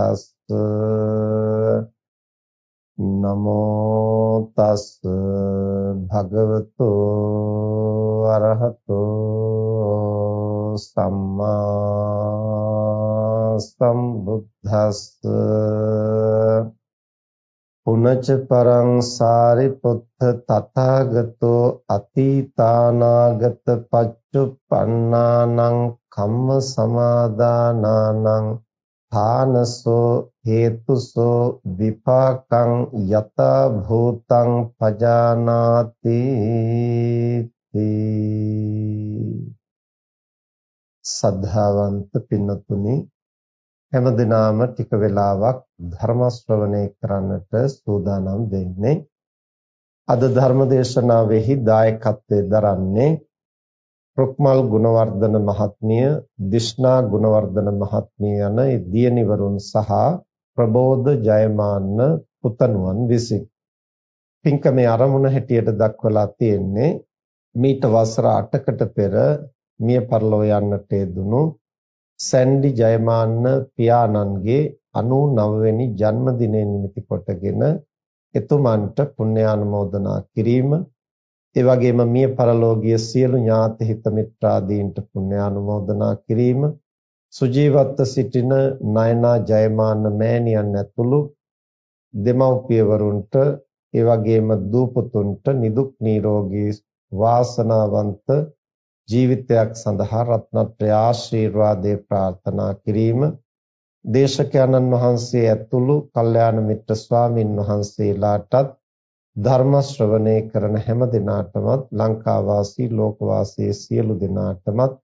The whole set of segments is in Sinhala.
සම්බුද්දස්ස නමෝ තස් භගවතු අරහතෝ සම්මා සම්බුද්දස්ස පුනච පරං සාරිපුත්ත තථාගතෝ අතීතානාගත පච්චුප්පන්නානං කම්ම සමාදානානං ථානසෝ හේතුසෝ විපාකං යත භූතං පජානාති සද්ධාවන්ත පින්නතුනි හැමදිනාම ටික වෙලාවක් ධර්ම ශ්‍රවණය කරන්නට සූදානම් වෙන්නේ. අද ධර්ම දේශනාවෙහි දායකත්වයෙන් දරන්නේ රුක්මල් ගුණවර්ධන මහත්මිය, දිෂ්ණා ගුණවර්ධන මහත්මිය යන දියණිවරුන් සහ ප්‍රබෝධ ජයමාන්න පුතණුවන් විසින්. පින්කමේ ආරමුණ හැටියට දක්වලා තියෙන්නේ මීට වසර 8කට පෙර මිය පරලෝ යන්නට යෙදුණු සැන්ඩි ජයමාන්න පියාණන්ගේ 99 වෙනි ජන්මදිනය නිමිති කොටගෙන එතුමන්ට පුණ්‍යානුමෝදනා කිරීම ඒ වගේම මිය පරලෝකීය සියලු ඥාති හිත මිත්‍රාදීන්ට පුණ්‍ය ආනුමෝදනා කිරීම සුජීවත්ව සිටින නයනා ජයමාන මෑණියන් ඇතුළු දෙමව්පියවරුන්ට ඒ වගේම දූපතුන්ට නිදුක් නිරෝගී වාසනාවන්ත ජීවිතයක් සඳහා රත්නත්‍රය ආශිර්වාදේ ප්‍රාර්ථනා කිරීම. දේශකයන්න් වහන්සේ ඇතුළු කල්යාණ මිත්‍ර ස්වාමින් වහන්සේලාටත් ධර්ම ශ්‍රවණය කරන හැම දිනාටමත් ලංකා වාසී ලෝක වාසී සියලු දිනාටමත්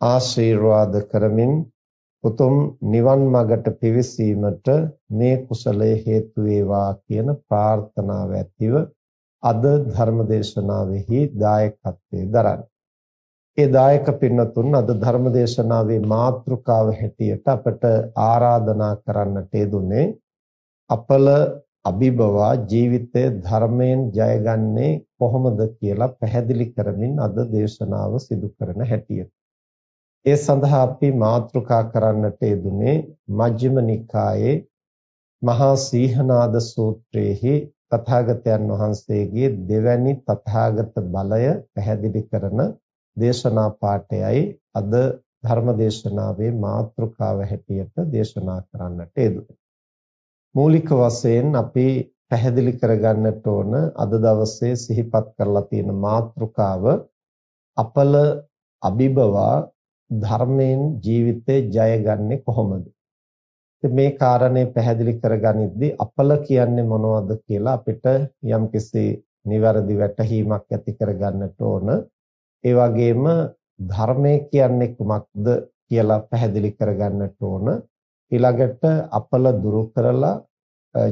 ආශිර්වාද කරමින් උතුම් නිවන් මඟට පිවිසීමට මේ කුසලයේ හේතු වේවා කියන ප්‍රාර්ථනාව ඇතිව අද ධර්ම දේශනාවෙහි දායකත්වයේ දරන්නේ. ඒ දායක පින්නතුන් අද ධර්ම දේශනාවේ මාතෘකාව හැටියට අපට ආරාධනා කරන්නට යෙදුනේ අපල අභිබවා ජීවිතය ධර්මයෙන් ජයගන්නේ කොහොමද කියලා පැහැදිලි කරමින් අද දේශනාව සිදු කරන හැටියට. ඒ සඳහා අපි මාතෘකා කරන්නට යෙදුනේ මජ්ක්‍ධිම නිකායේ මහා සීහනාද සූත්‍රයේහි තථාගතයන් වහන්සේගේ දෙවැනි තථාගත බලය පැහැදිලි කරන දේශනා පාඩයයි අද ධර්ම දේශනාවේ මාතෘකාව හැටියට දේශනා කරන්නට යෙදුනේ. මූලික වශයෙන් අපි පැහැදිලි කරගන්නට ඕන අද දවසේ සිහිපත් කරලා තියෙන මාතෘකාව අපල අභිබවා ධර්මයෙන් ජීවිතේ ජයගන්නේ කොහොමද? මේ කාරණේ පැහැදිලි කරගනිද්දී අපල කියන්නේ මොනවද කියලා අපිට යම්කිසි නිවැරදි වැටහීමක් ඇති කරගන්නට ඕන. ඒ වගේම ධර්මය කියන්නේ කුමක්ද කියලා පැහැදිලි කරගන්නට ඕන. ඊළඟට අපල දුරු කරලා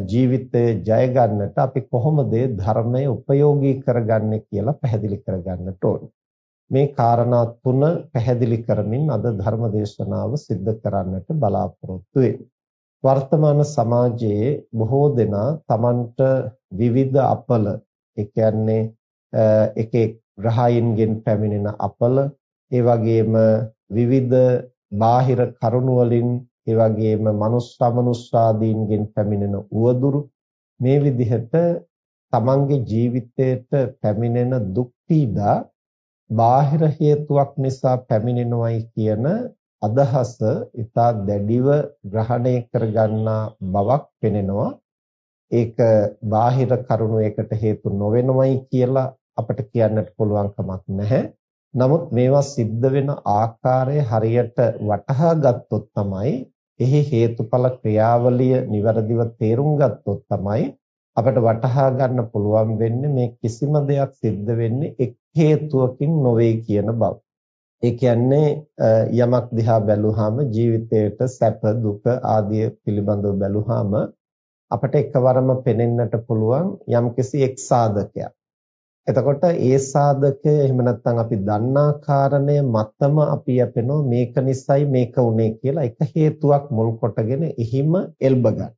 ජීවිතය ජය ගන්නට අපි කොහොමද ධර්මය උපයෝගී කරගන්නේ කියලා පැහැදිලි කරගන්නට ඕනේ. මේ කාරණා තුන පැහැදිලි කරමින් අද ධර්ම දේශනාව සිද්ධ කරන්නට බලාපොරොත්තු වර්තමාන සමාජයේ බොහෝ දෙනා Tamanට විවිධ අපල ඒ කියන්නේ එක එක් ග්‍රහයින්ගෙන් පැමිණෙන අපල ඒ වගේම විවිධ බාහිර කරුණු වලින් ඒ වගේම මනුස්සමනුස්සාදීන්ගෙන් පැමිණෙන උවදුරු මේ විදිහට තමන්ගේ ජීවිතයට පැමිණෙන දුක් පීඩා බාහිර හේතුවක් නිසා පැමිණෙනවයි කියන අදහස ඉතා දැඩිව ග්‍රහණය කරගන්නා බවක් පෙනෙනවා. ඒක බාහිර කරුණු එකට හේතු නොවෙනවයි කියලා අපිට කියන්නට පුළුවන් කමක් නැහැ. නමුත් මේවා සිද්ධ වෙන ආකාරය හරියට වටහා ගත්තොත් තමයි එහි හේතුඵල ක්‍රියාවලිය નિවරදිව තේරුම් ගත්තොත් තමයි අපිට වටහා ගන්න පුළුවන් වෙන්නේ මේ කිසිම දෙයක් සිද්ධ වෙන්නේ එක් හේතුවකින් නොවේ කියන බව. ඒ කියන්නේ යමක් දිහා බැලුවාම ජීවිතයට සැප දුක ආදී පිළිබඳව බැලුවාම අපිට එකවරම පෙනෙන්නට පුළුවන් යම්කිසි එක් සාධකයක්. එතකොට ඒ සාධකය එහෙම නැත්නම් අපි දන්නා කාරණය මතම අපි යපෙනවා මේක නිසයි මේක උනේ කියලා එක හේතුවක් මුල් කොටගෙන එහිම එල්බ ගන්න.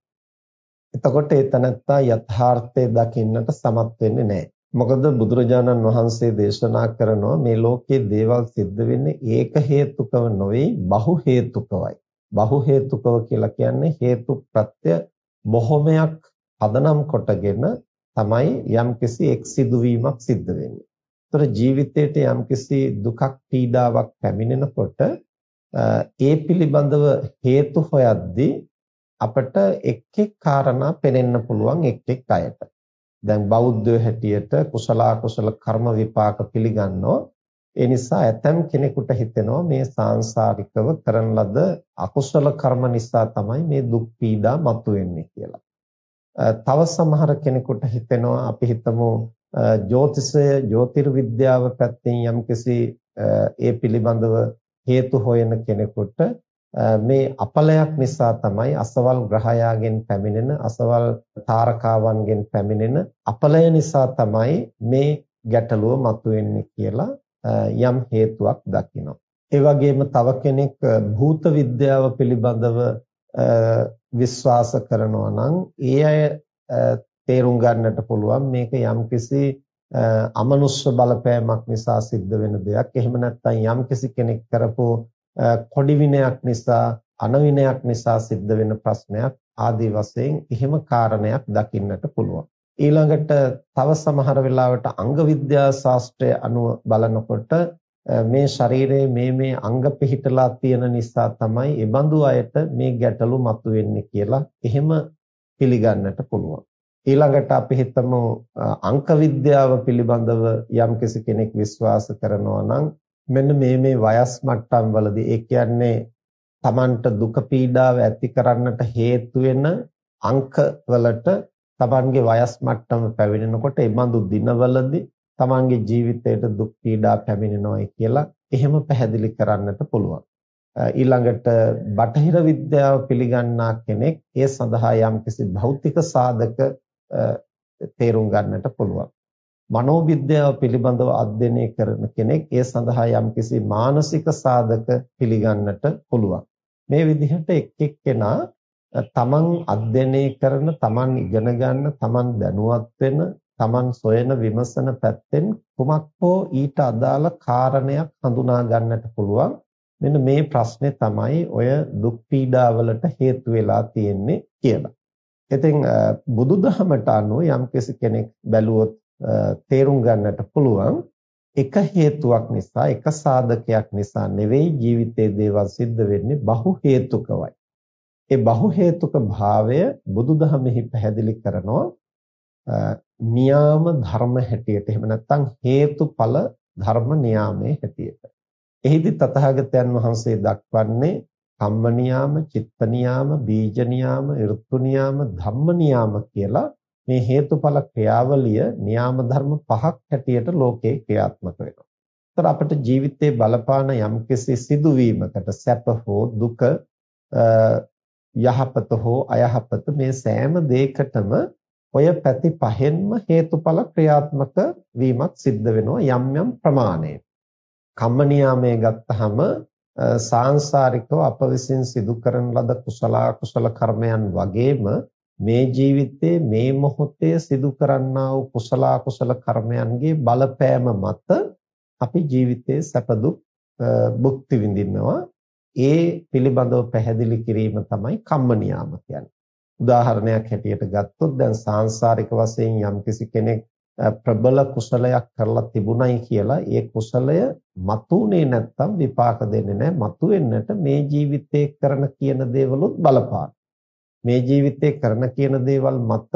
එතකොට ඒ තනත්තා යථාර්ථය දකින්නට සමත් වෙන්නේ නැහැ. මොකද බුදුරජාණන් වහන්සේ දේශනා කරනවා මේ ලෝකයේ දේවල් සිද්ධ වෙන්නේ ඒක හේතුකව නොවේ බහු හේතුකවයි. බහු හේතුකව කියලා කියන්නේ හේතු ප්‍රත්‍ය බොහොමයක් පදනම් කොටගෙන තමයි යම්කිසි එක් සිදුවීමක් සිද්ධ වෙන්නේ. ඒතර ජීවිතයට යම්කිසි දුකක් පීඩාවක් පැමිණෙනකොට ඒ පිළිබඳව හේතු හොයද්දී අපට එක් එක් කාරණා පෙනෙන්න පුළුවන් එක් එක් අයට. දැන් බෞද්ධය හැටියට කුසල කුසල කර්ම විපාක පිළිගන්නෝ ඒ නිසා ඇතම් කෙනෙකුට හිතෙනවා මේ සාංශාරිකව කරන ලද අකුසල කර්ම නිසා තමයි මේ දුක් පීඩා මතුවෙන්නේ කියලා. තව සමහර කෙනෙකුට හිතෙනවා අපි හිතමු ජ්‍යොතිෂය ජ්‍යොතිර්විද්‍යාව පැත්තෙන් යම්කිසි ඒ පිළිබඳව හේතු හොයන කෙනෙකුට මේ අපලයක් නිසා තමයි අසවල් ග්‍රහයාගෙන් පැමිණෙන අසවල් තාරකාවන්ගෙන් පැමිණෙන අපලය නිසා තමයි මේ ගැටලුව මතුවෙන්නේ කියලා යම් හේතුවක් දකිනවා. ඒ වගේම තව කෙනෙක් භූත විද්‍යාව පිළිබඳව විශ්වාස කරනවා නම් ඒ අය තේරුම් ගන්නට පුළුවන් මේක යම්කිසි අමනුෂ්‍ය බලපෑමක් නිසා සිද්ධ වෙන දෙයක්. එහෙම නැත්නම් යම්කිසි කෙනෙක් කරපු කොඩි විනයක් නිසා අනවිනයක් නිසා සිද්ධ වෙන ප්‍රශ්නයක් ආදී වශයෙන් එහෙම කාරණයක් දකින්නට පුළුවන්. ඊළඟට තව සමහර වෙලාවට අංග විද්‍යා ශාස්ත්‍රය අනුව බලනකොට මේ ශරීරයේ මේ මේ අංග පිහිටලා තියෙන නිසා තමයි ඒ බඳු අයට මේ ගැටලු මතුවෙන්නේ කියලා එහෙම පිළිගන්නට පුළුවන්. ඊළඟට අපි හිතමු අංක විද්‍යාව පිළිබඳව යම්කිසි කෙනෙක් විශ්වාස කරනවා නම් මෙන්න මේ මේ වයස් මට්ටම් වලදී ඒ කියන්නේ Tamanට දුක පීඩාව ඇති කරන්නට හේතු වෙන අංක වලට Tamanගේ වයස් මට්ටම පැමිණෙනකොට ඒ බඳු දිනවලදී තමන්ගේ ජීවිතයට දුක් පීඩා පැමිණෙනවායි කියලා එහෙම පැහැදිලි කරන්නට පුළුවන්. ඊළඟට බටහිර විද්‍යාව පිළිගන්නා කෙනෙක් ඒ සඳහා යම්කිසි භෞතික සාධක තේරුම් ගන්නට පුළුවන්. මනෝවිද්‍යාව පිළිබඳව අධ්‍යයනය කරන කෙනෙක් ඒ සඳහා යම්කිසි මානසික සාධක පිළිගන්නට පුළුවන්. මේ විදිහට එක් එක්කෙනා තමන් අධ්‍යයනය කරන, තමන් ඉගෙන ගන්න, තමන් දැනුවත් වෙන Taman සොයන විමසන පැත්තෙන් කුමක් හෝ ඊට අදාළ කාරණයක් හඳුනා ගන්නට පුළුවන්. මෙන්න මේ ප්‍රශ්නේ තමයි ඔය දුක් පීඩාවලට හේතු වෙලා තියෙන්නේ කියලා. ඉතින් බුදුදහමට අනුව යම්කිසි කෙනෙක් බැලුවොත් තේරුම් ගන්නට පුළුවන් එක හේතුවක් නිසා එක සාධකයක් නිසා නෙවෙයි ජීවිතයේ දේවල් සිද්ධ වෙන්නේ බහු හේතුකවයි. ඒ බහු හේතුක භාවය බුදුදහමෙහි පැහැදිලි කරනවා නියාම ධර්ම හැටියට එහෙම නැත්නම් හේතුඵල ධර්ම නියාමයේ හැටියට. එහිදී තථාගතයන් වහන්සේ දක්වන්නේ කම්ම නියාම, චිත්ත නියාම, බීජ නියාම, ඍතු නියාම, ධම්ම නියාම කියලා මේ හේතුඵල ක්‍රියාවලිය නියාම ධර්ම පහක් හැටියට ලෝකේ ක්‍රියාත්මක වෙනවා. ඒතර අපිට ජීවිතේ බලපාන යම්කිසි සිදුවීමකට සැප හෝ දුක යහපත හෝ අයහපත මේ සෑම දෙයකටම ඔය පැති පහෙන්ම හේතුඵල ක්‍රියාත්මක වීමක් සිද්ධ වෙනවා යම් යම් ප්‍රමාණයක. කම්ම නියාමයේ ගත්තහම සාංශාරිකව අප විසින් සිදු කරන ලද කුසල කුසල කර්මයන් වගේම මේ ජීවිතයේ මේ මොහොතේ සිදු කරන්නා වූ කුසල කුසල කර්මයන්ගේ බලපෑම මත අපි ජීවිතයේ සැප දුක් භුක්ති විඳිනවා ඒ පිළිබඳව පැහැදිලි කිරීම තමයි කම්ම නියාම කියන්නේ. උදාහරණයක් හැටියට ගත්තොත් දැන් සාංශාරික වශයෙන් යම්කිසි කෙනෙක් ප්‍රබල කුසලයක් කරලා තිබුණයි කියලා ඒ කුසලය මතුනේ නැත්තම් විපාක දෙන්නේ නැහැ. මතුවෙන්නට මේ ජීවිතේ කරන කියන දේවලුත් බලපාන. මේ ජීවිතේ කරන කියන දේවල් මත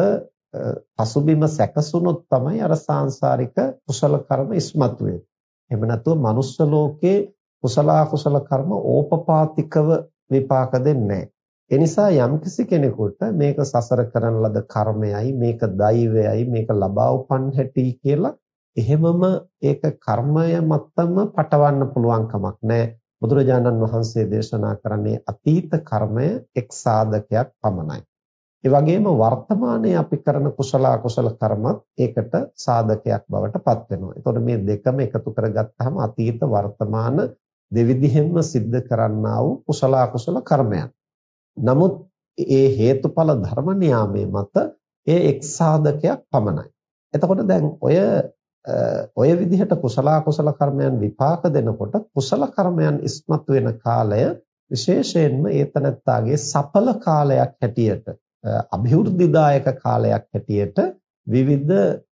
පසුබිම සැකසුනොත් තමයි අර සාංශාරික කුසල කර්ම ඉස්මතු වෙන්නේ. එහෙම නැතුව මනුස්ස ලෝකේ කුසල කුසල කර්ම ඕපපාතිකව විපාක දෙන්නේ ඒ නිසා යම්කිසි කෙනෙකුට මේක සසර කරන ලද කර්මයයි මේක දෛවයයි මේක ලබා උපන් හැටි කියලා එහෙමම ඒක කර්මය මත්තම පටවන්න පුළුවන් කමක් නැහැ බුදුරජාණන් වහන්සේ දේශනා කරන්නේ අතීත කර්මය එක් සාධකයක් පමණයි ඒ වගේම වර්තමානයේ අපි කරන කුසල අකුසල කර්මත් ඒකට සාධකයක් බවට පත් වෙනවා. එතකොට මේ දෙකම එකතු කරගත්තාම අතීත වර්තමාන දෙවිධයෙන්ම සිද්ධ කරන්නා වූ කුසල අකුසල කර්මයන්. නමුත් ඒ හේතුඵල ධර්ම නියාමයේ මත ඒ එක් සාධකයක් පමණයි. එතකොට දැන් ඔය ඔය විදිහට කුසල අකුසල කර්මයන් විපාක දෙනකොට කුසල කර්මයන් ඉස්මතු වෙන කාලය විශේෂයෙන්ම ඒතනත්තාගේ සඵල කාලයක් හැටියට અભිවෘද්ධිදායක කාලයක් හැටියට විවිධ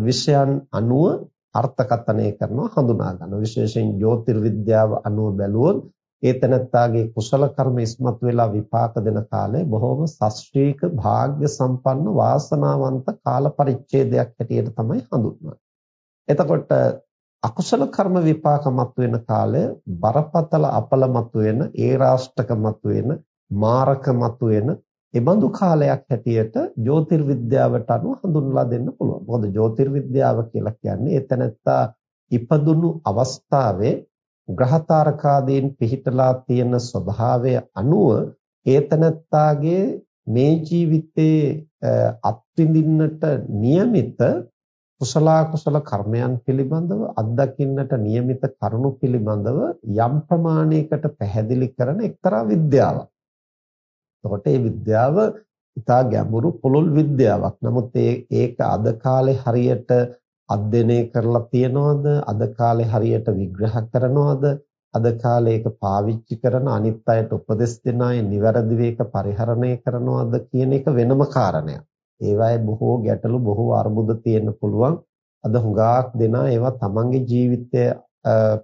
විෂයන් අනුව අර්ථකථනය කරනවා හඳුනා ගන්නවා විශේෂයෙන් ජ්‍යොතිර්විද්‍යාව අනුව බැලුවොත් ඒ තනත්තාගේ කුසල කර්ම ඉස්මතු වෙලා විපාක දෙන කාලය බොහොම ශාස්ත්‍රීක වාග්ය සම්පන්න වාසනාවන්ත කාල පරිච්ඡේදයක් හැටියට තමයි හඳුන්වන්නේ. එතකොට අකුසල කර්ම විපාක මතුවෙන කාලය බරපතල අපල මතුවෙන ඒ රාෂ්ටක මතුවෙන මාරක මතුවෙන එබඳු කාලයක් හැටියට ජ්‍යොතිර්විද්‍යාවට අනුව හඳුන්වලා දෙන්න පුළුවන්. මොකද ජ්‍යොතිර්විද්‍යාව කියලා කියන්නේ එතනත්තා ඉපදුණු අවස්ථාවේ ග්‍රහතාරකාදීන් පිහිටලා තියෙන ස්වභාවය අනුව ඒතනත්තාගේ මේ ජීවිතේ අත්විඳින්නට નિયમિત කුසල කුසල කර්මයන් පිළිබඳව අත්දකින්නට નિયમિત කරුණු පිළිබඳව යම් ප්‍රමාණයකට පැහැදිලි කරන එක්තරා විද්‍යාවක්. එතකොට මේ විද්‍යාව ඉතා ගැඹුරු පුළුල් විද්‍යාවක්. නමුත් ඒක අද කාලේ හරියට අධ්‍යයනය කරලා තියනවද? අද කාලේ හරියට විග්‍රහ කරනවද? අද කාලේ ඒක පාවිච්චි කරන අනිත් අයට උපදෙස් දෙන අය නිවැරදිව ඒක පරිහරණය කරනවද කියන එක වෙනම කාරණයක්. ඒවායේ බොහෝ ගැටලු බොහෝ අර්බුද තියෙන්න පුළුවන්. අද හුඟක් දෙනා ඒවා තමන්ගේ ජීවිතය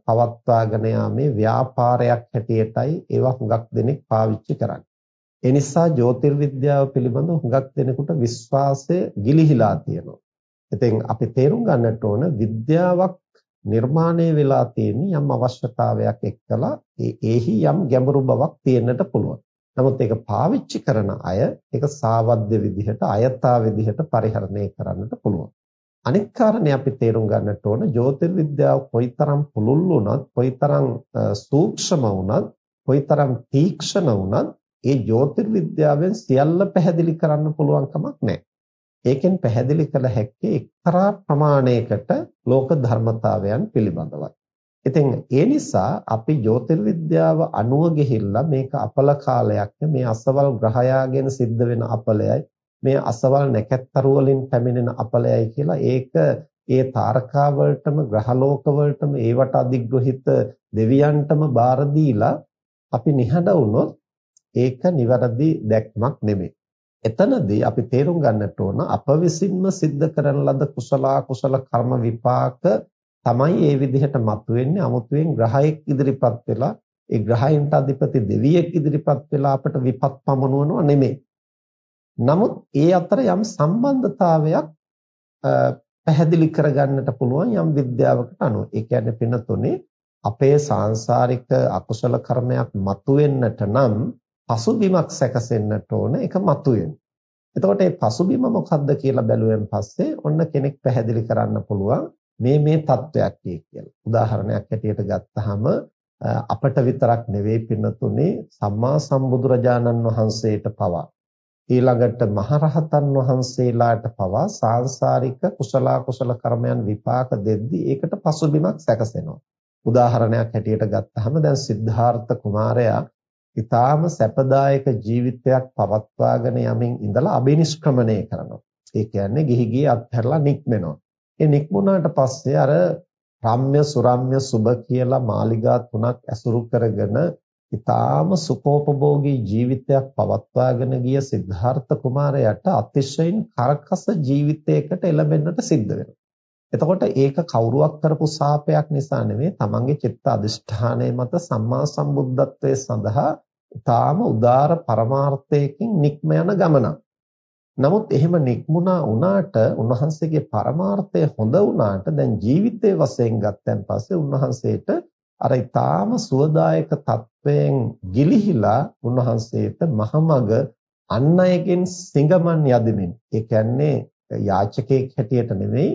පවත්වාගෙන යාමේ ව්‍යාපාරයක් හැටියටයි ඒවා හුඟක් දෙනෙක් පාවිච්චි කරන්නේ. ඒ නිසා ජ්‍යොතිර්විද්‍යාව පිළිබඳව හුඟක් දෙනෙකුට විශ්වාසය ගිලිහිලා තියෙනවා. ඉතින් අපි තේරුම් ගන්නට ඕන විද්‍යාවක් නිර්මාණය වෙලා තියෙන යම් අවශ්‍යතාවයක් එක්කලා ඒහි යම් ගැඹුරු බවක් තියෙන්නට පුළුවන්. නමුත් ඒක පාවිච්චි කරන අය ඒක සාවද්‍ය විදිහට අයථා විදිහට පරිහරණය කරන්නට පුළුවන්. අනිත් කාරණේ අපි තේරුම් ගන්නට ඕන ජ්‍යොතිර්විද්‍යාව කොයිතරම් පුළුල් වුණත් කොයිතරම් සූක්ෂම වුණත් කොයිතරම් තීක්ෂණ වුණත් ඒ ජ්‍යොතිර්විද්‍යාවෙන් සියල්ල පැහැදිලි කරන්න පුළුවන් කමක් නැහැ. ඒකෙන් පැහැදිලි කළ හැක්කේ එක්තරා ප්‍රමාණයකට ලෝක ධර්මතාවයන් පිළිබඳවයි. ඉතින් ඒ නිසා අපි ජ්‍යොතිර්විද්‍යාව අනුව ගිහිල්ලා මේක අපල කාලයක් මේ අසවල් ග්‍රහයාගෙන සිද්ධ වෙන අපලයයි මේ අසවල් නැකැත්තරු වලින් පැමිණෙන අපලයයි කියලා ඒක ඒ තාරකා වලටම ග්‍රහ ලෝක වලටම ඒවට අධිග්‍රහිත දෙවියන්ටම බාර දීලා අපි නිහඬ වුණොත් ඒක නිවැරදි දැක්මක් නෙමෙයි. එතනදී අපි තේරුම් ගන්නට ඕන අප විසින්ම සිද්ධ කරන ලද කුසල කුසල කර්ම විපාක තමයි ඒ විදිහට මතුවෙන්නේ 아무තුවෙන් ග්‍රහයෙක් ඉදිරිපත් වෙලා ඒ ග්‍රහයන්ට අධිපති දෙවියෙක් ඉදිරිපත් වෙලා අපට විපත් පමුණුවනව නෙමෙයි. නමුත් ඒ අතර යම් සම්බන්ධතාවයක් පැහැදිලි කරගන්නට පුළුවන් යම් විද්‍යාවකට අනුව. ඒ කියන්නේ පින්නතුනේ අපේ සාංශාරික අකුසල කර්මයක් මතුවෙන්නට නම් පසුබිමක් සැකසෙන්නට ඕන ඒක මතුවෙන. එතකොට මේ පසුබිම මොකක්ද කියලා බැලුවෙන් පස්සේ ඔන්න කෙනෙක් පැහැදිලි කරන්න පුළුවන් මේ මේ தත්වයක් කියලා. උදාහරණයක් ඇටියට ගත්තාම අපට විතරක් නෙවෙයි පින්නතුනේ සම්මා සම්බුදුරජාණන් වහන්සේට පවා ඊළඟට මහරහතන් වහන්සේලාට පවා සාංශාරික කුසල කුසල කර්මයන් විපාක දෙද්දී ඒකට පසුබිමක් සැකසෙනවා. උදාහරණයක් හැටියට ගත්තහම දැන් සිද්ධාර්ථ කුමාරයා ඊටාම සැපදායක ජීවිතයක් පවත්වාගෙන යමින් ඉඳලා අබිනිෂ්ක්‍රමණය කරනවා. ඒ කියන්නේ ගිහි ගියේ අත්හැරලා නික්මෙනවා. ඒ නික්මුණාට පස්සේ අර රම්‍ය සුරම්‍ය සුබ කියලා මාලිගා තුනක් ඇසුරු කරගෙන ඊටාම සුඛෝපභෝගී ජීවිතයක් පවත්වාගෙන ගිය සිද්ධාර්ථ කුමාරයාට අතිශයින් කරකස ජීවිතයකට එළඹෙන්නට සිද්ධ වෙනවා. එතකොට ඒක කවුරුවක් කරපු සාපයක් නිසා නෙවෙයි තමන්ගේ චිත්ත අධිෂ්ඨානය මත සම්මා සම්බුද්ධත්වයේ සඳහා ඊටාම උදාර පරමාර්ථයකින් නික්ම යන ගමනක්. නමුත් එහෙම නික්මුණා වුණාට උන්වහන්සේගේ පරමාර්ථය හොඳ වුණාට දැන් ජීවිතයේ වශයෙන් ගත්තන් පස්සේ උන්වහන්සේට අර ඊටාම සුවදායක තත්වයෙන් ගිලිහිලා උන්වහන්සේට මහමග අන් අයගෙන් සිඟමන් යදමින් ඒ කියන්නේ යාචකයෙක් හැටියට නෙවෙයි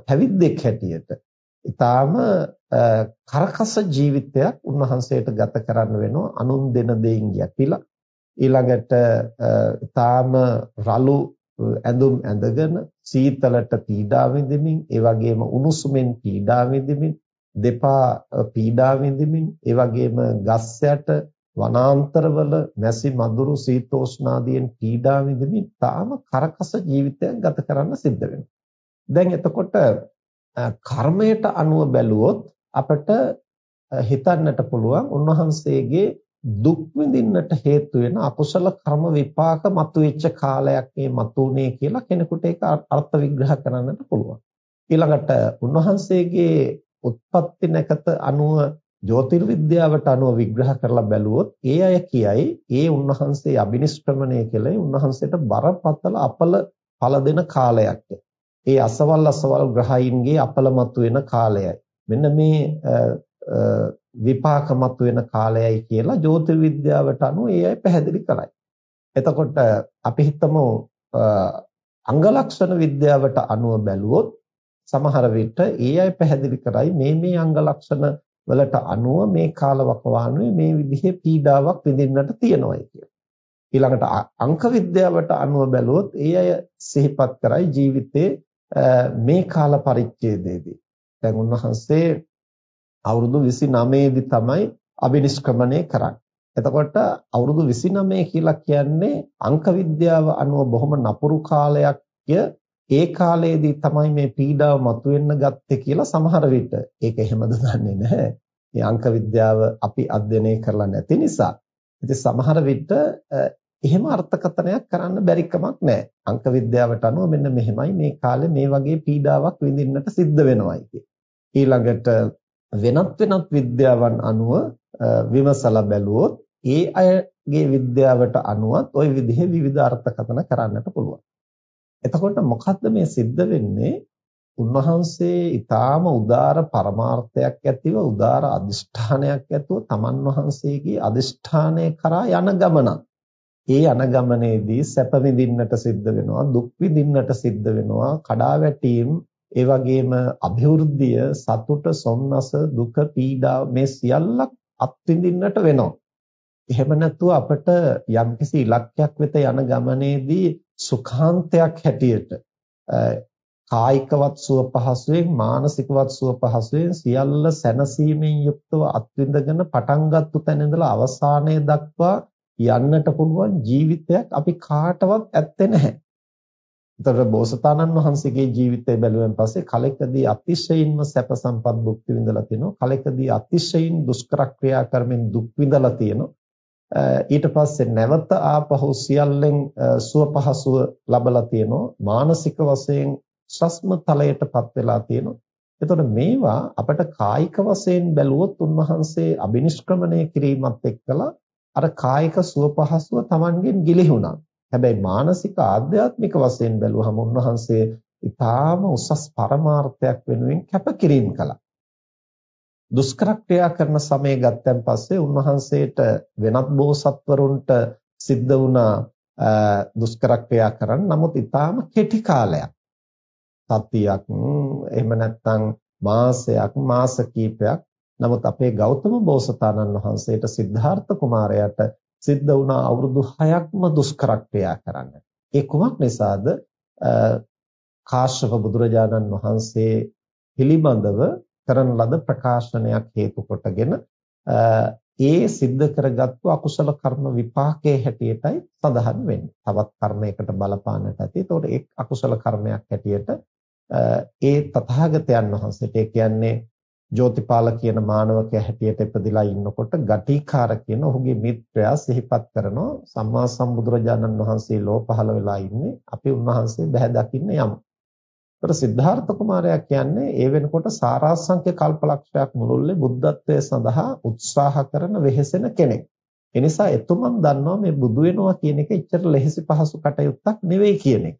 පැවිද්දෙක් හැටියට ඊටාම කරකස ජීවිතයක් උන්වහන්සේට ගත කරන්න වෙනවා අනුන් දෙන දෙයින් යැපිලා ඊළඟට තාම රළු ඇඳුම් ඇඳගෙන සීතලට පීඩා විඳින්මින් ඒ වගේම උණුසුමෙන් පීඩා විඳින්මින් දෙපා පීඩා විඳින්මින් ඒ වගේම ගස් යට වනාන්තරවල මැසි මදුරු සීතෝෂ්ණාදීන් පීඩා විඳින්මින් තාම කරකස ජීවිතයක් ගත කරන්න සිද්ධ වෙනවා. දැන් එතකොට කර්මයට අනුව බැලුවොත් අපිට හිතන්නට පුළුවන් උන්වහන්සේගේ දුක් විඳින්නට හේතු වෙන අකුසල කර්ම විපාක මතුවෙච්ච කාලයක් මේ මතුනේ කියලා කෙනෙකුට ඒක අර්ථ විග්‍රහ කරන්නට පුළුවන්. ඊළඟට උන්වහන්සේගේ උත්පත්ති නැකත අනුව ජ්‍යොතිර්විද්‍යාවට අනුව විග්‍රහ කරලා බැලුවොත් ඒ අය කියයි ඒ උන්වහන්සේ අබිනිෂ්ක්‍රමණය කළේ උන්වහන්සේට බරපතල අපල ඵල දෙන කාලයක්. ඒ අසවල් අසවල් ග්‍රහයින්ගේ අපල මතුවෙන කාලයයි. මෙන්න මේ විපාක මතුවෙන කාලයයි කියලා ජ්‍යොතිර්විද්‍යාවට අනුව ඒ අය පැහැදිලි කරයි. එතකොට අපි හිතමු අංග ලක්ෂණ විද්‍යාවට අනුව බැලුවොත් සමහර විට ඒ අය පැහැදිලි කරයි මේ මේ අංග ලක්ෂණ වලට අනුව මේ කාලවකවානුවේ මේ විදිහේ පීඩාවක් විඳින්නට තියෙනවා කියලා. ඊළඟට අංක විද්‍යාවට අනුව බැලුවොත් ඒ අය සිහිපත් කරයි ජීවිතේ මේ කාල පරිච්ඡේදයේදී. දැන් උන්වහන්සේ අවුරුදු 29 දී තමයි අබිනිෂ්ක්‍රමණය කරන්නේ. එතකොට අවුරුදු 29 කියලා කියන්නේ අංක විද්‍යාව අනුව බොහොම නපුරු කාලයක් ඒ කාලයේදී තමයි මේ පීඩාව මතුවෙන්න ගත්තේ කියලා සමහර විට ඒක එහෙමද දන්නේ නැහැ. මේ අංක විද්‍යාව අපි අධ්‍යයනය කරලා නැති නිසා. ඉතින් සමහර විට එහෙම අර්ථකථනයක් කරන්න බැරි කමක් නැහැ. අංක විද්‍යාවට අනුව මෙන්න මෙහෙමයි මේ කාලේ මේ වගේ පීඩාවක් විඳින්නට සිද්ධ වෙනවායි ඊළඟට වෙනත් වෙනත් විද්‍යාවන් අනුව විමසලා බැලුවොත් ඒ අයගේ විද්‍යාවට අනුවත් ওই විදිහේ විවිධ අර්ථකථන කරන්නට පුළුවන්. එතකොට මොකද්ද මේ සිද්ධ වෙන්නේ? උන්වහන්සේ ඊටාම උදාර පරමාර්ථයක් ඇතිව උදාර අදිෂ්ඨානයක් ඇතුව තමන් වහන්සේගේ අදිෂ්ඨානය කරා යන ගමනක්. ඒ යන ගමනේදී සැප විඳින්නට සිද්ධ වෙනවා, දුක් විඳින්නට සිද්ධ වෙනවා, කඩාවැටීම් ඒ වගේම અભිවෘද්ධිය සතුට සොම්නස දුක පීඩා මේ සියල්ලක් අත්විඳින්නට වෙනවා. එහෙම නැතුව අපිට යම්කිසි ඉලක්කයක් වෙත යන ගමනේදී සුඛාන්තයක් හැටියට කායිකවත් සුව පහසුවෙන් මානසිකවත් සුව පහසුවෙන් සියල්ල සැනසීමෙන් යුක්තව අත්විඳගෙන පටන් ගත්ත තැන ඉඳලා අවසානයේ දක්වා යන්නට පුළුවන් ජීවිතයක් අපි කාටවත් ඇත්තේ නැහැ. එතකොට බෝසතාණන් වහන්සේගේ ජීවිතය බැලුවෙන් පස්සේ කලකදී අතිශයින්ම සැප සම්පත් භුක්ති විඳලා තිනවා කලකදී අතිශයින් දුෂ්කර ක්‍රියා කරමින් දුක් විඳලා තියෙනවා. ඊට පස්සේ නැවත ආපහු සියල්ලෙන් සුව පහසුව ලබලා තියෙනවා. මානසික වශයෙන් ශස්ම තලයටපත් වෙලා තියෙනවා. එතකොට මේවා අපිට කායික වශයෙන් බැලුවොත් උන්වහන්සේ අබිනිෂ්ක්‍රමණය කිරීමත් එක්කලා අර කායික සුව පහසුව Tamanගෙන් ගිලිහුණා හැබැයි මානසික ආධ්‍යාත්මික වශයෙන් බැලුවහම උන්වහන්සේ ඊටාම උසස් පරමාර්ථයක් වෙනුවෙන් කැපකිරීම කළා. දුෂ්කර ක්‍රියා කරන සමය ගත්තන් පස්සේ උන්වහන්සේට වෙනත් බෝසත්වරුන්ට සිද්ධ වුණා දුෂ්කර ක්‍රියා කරන්න. නමුත් ඊටාම කෙටි කාලයක්. සතියක් එහෙම නැත්නම් මාසයක් මාස කිහිපයක් නමුත් අපේ ගෞතම බෝසතාණන් වහන්සේට සිද්ධාර්ථ කුමාරයාට සිද්ධ වුණා අවුරුදු 6ක්ම දුෂ්කර ක්‍රියා කරන්න. ඒ කුමක් නිසාද? කාශ්‍යප බුදුරජාණන් වහන්සේ පිළිබඳව කරන ලද ප්‍රකාශනයක් හේතු කොටගෙන ඒ සිද්ධ කරගත්තු අකුසල කර්ම විපාකයේ හැටියටයි සඳහන් වෙන්නේ. තවත් කර්මයකට බලපාන්නට ඇති. ඒතකොට ඒ අකුසල කර්මයක් හැටියට ඒ තථාගතයන් වහන්සේට ඒ කියන්නේ ජෝතිපාල කියන මානවකයා හැටියට ඉපදිලා ඉන්නකොට ගටිකාර කියන ඔහුගේ මිත්‍රයා සිහිපත් කරනවා සම්මා සම්බුදුරජාණන් වහන්සේ ලෝ පහළ වෙලා ඉන්නේ අපි උන්වහන්සේ බහැ දකින්න යමු. ඒතර සිද්ධාර්ථ කුමාරයා කියන්නේ ඒ වෙනකොට සාරාංශක කල්පලක්ෂයක් මුළුල්ලේ බුද්ධත්වයේ සඳහා උත්සාහ කරන වෙහෙසෙන කෙනෙක්. ඒ නිසා එතුමන් දන්නවා මේ බුදු වෙනවා කියන එක එච්චර ලෙහෙසි පහසු කටයුත්තක් නෙවෙයි කියන එක.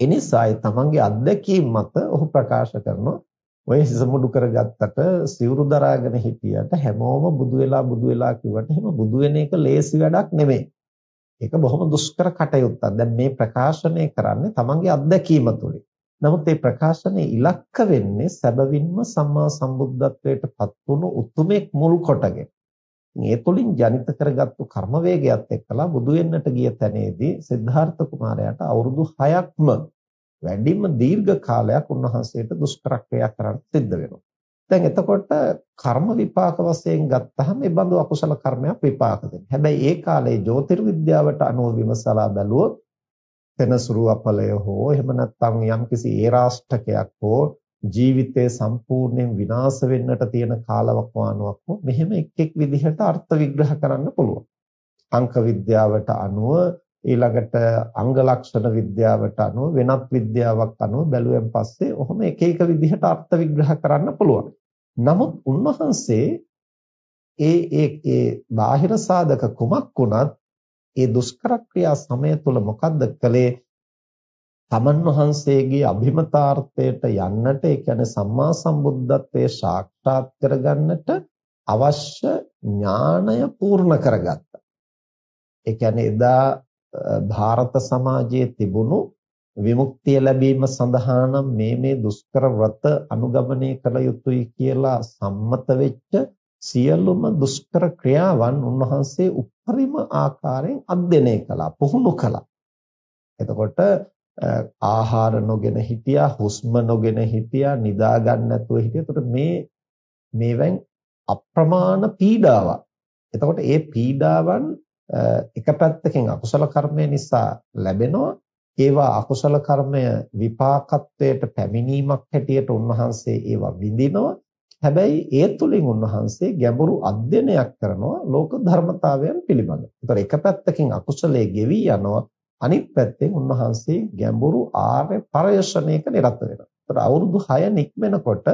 ඒ නිසා ඒ තමන්ගේ අත්දැකීම් මත ඔහු ප්‍රකාශ කරනවා ඔය හිස මුඩු කරගත්තට සිවුරු දරාගෙන හිටියට හැමෝම බුදු වෙලා බුදු වෙලා කිව්වට එහෙම බුදු වෙන එක ලේසි වැඩක් නෙමෙයි. ඒක බොහොම දුෂ්කර කටයුත්තක්. දැන් මේ ප්‍රකාශනය කරන්නේ තමන්ගේ අත්දැකීම තුළින්. නමුත් මේ ප්‍රකාශනයේ ඉලක්ක වෙන්නේ සැබවින්ම සම්මා සම්බුද්ධත්වයට පත් වුණු උතුමෙක් මුල් කොටගෙන. ඒ තුළින් ජනිත කරගත්තු කර්ම වේගයත් එක්කලා බුදු වෙන්නට ගිය තැනේදී සිද්ධාර්ථ කුමාරයාට අවුරුදු 6ක්ම වැඩිම දීර්ඝ කාලයක් උන්වහන්සේට දුෂ්කර ක්‍රියා කරන්න සිද්ධ වෙනවා. දැන් එතකොට කර්ම විපාක වශයෙන් ගත්තහම මේ බඳු අකුසල කර්මයක් විපාක දෙනවා. හැබැයි ඒ කාලේ ජ්‍යොතිර්විද්‍යාවට අනුව විමසලා බැලුවොත් තනසුරු අපලය හෝ එහෙම නැත්නම් යම්කිසි ඒරාෂ්ටකයක් හෝ ජීවිතේ සම්පූර්ණයෙන් විනාශ වෙන්නට තියෙන කාලවකවානුවක් හෝ මෙහෙම එක් එක් විදිහට අර්ථ විග්‍රහ කරන්න පුළුවන්. අංක විද්‍යාවට අනුව ඊළඟට අංග ලක්ෂණ විද්‍යාවට අනුව වෙනත් විද්‍යාවක් අනුව බැලුවෙන් පස්සේ ඔහොම එක එක විදිහට අර්ථ විග්‍රහ කරන්න පුළුවන්. නමුත් උන්වහන්සේ ඒ ඒ ඒ බාහිර සාධක කුමක් වුණත් ඒ දුෂ්කර ක්‍රියා සමය තුල මොකද්ද කළේ? තමන් වහන්සේගේ අභිමතාර්ථයට යන්නට ඒ කියන්නේ සම්මා සම්බුද්ධත්වයේ සාක්ෂාත් කරගන්නට අවශ්‍ය ඥාණය පූර්ණ කරගත්තා. ඒ කියන්නේ එදා ಭಾರತ සමාජයේ තිබුණු විමුක්තිය ලැබීම සඳහා නම් මේ මේ දුෂ්කර වත අනුගමනය කළ යුතුයි කියලා සම්මත වෙච්ච සියලුම දුෂ්කර ක්‍රියාවන් උන්වහන්සේ උපරිම ආකාරයෙන් අධ්‍යයනය කළා පුහුණු කළා. එතකොට ආහාර නොගෙන හිටියා, හුස්ම නොගෙන හිටියා, නිදා ගන්න නැතුව හිටියා. එතකොට මේ මේවෙන් අප්‍රමාණ පීඩාවක්. එතකොට ඒ පීඩාවන් එක පැත්තකින් අකුසල කර්මය නිසා ලැබෙනවා ඒවා අකුසල කර්මය විපාකත්වයට පැමිණීමක් හැටියට උන්වහන්සේ ඒවා විඳිනවා හැබැයි ඒ තුලින් උන්වහන්සේ ගැඹුරු අධ්‍යයනයක් කරනවා ලෝක ධර්මතාවයන් පිළිබඳ. ඒතර එක පැත්තකින් අකුසලයේ ගෙවි යනවා අනිත් පැත්තෙන් උන්වහන්සේ ගැඹුරු ආර්ය පරයෂණයක නිරත වෙනවා. ඒතර අවුරුදු 6 නික්මෙනකොට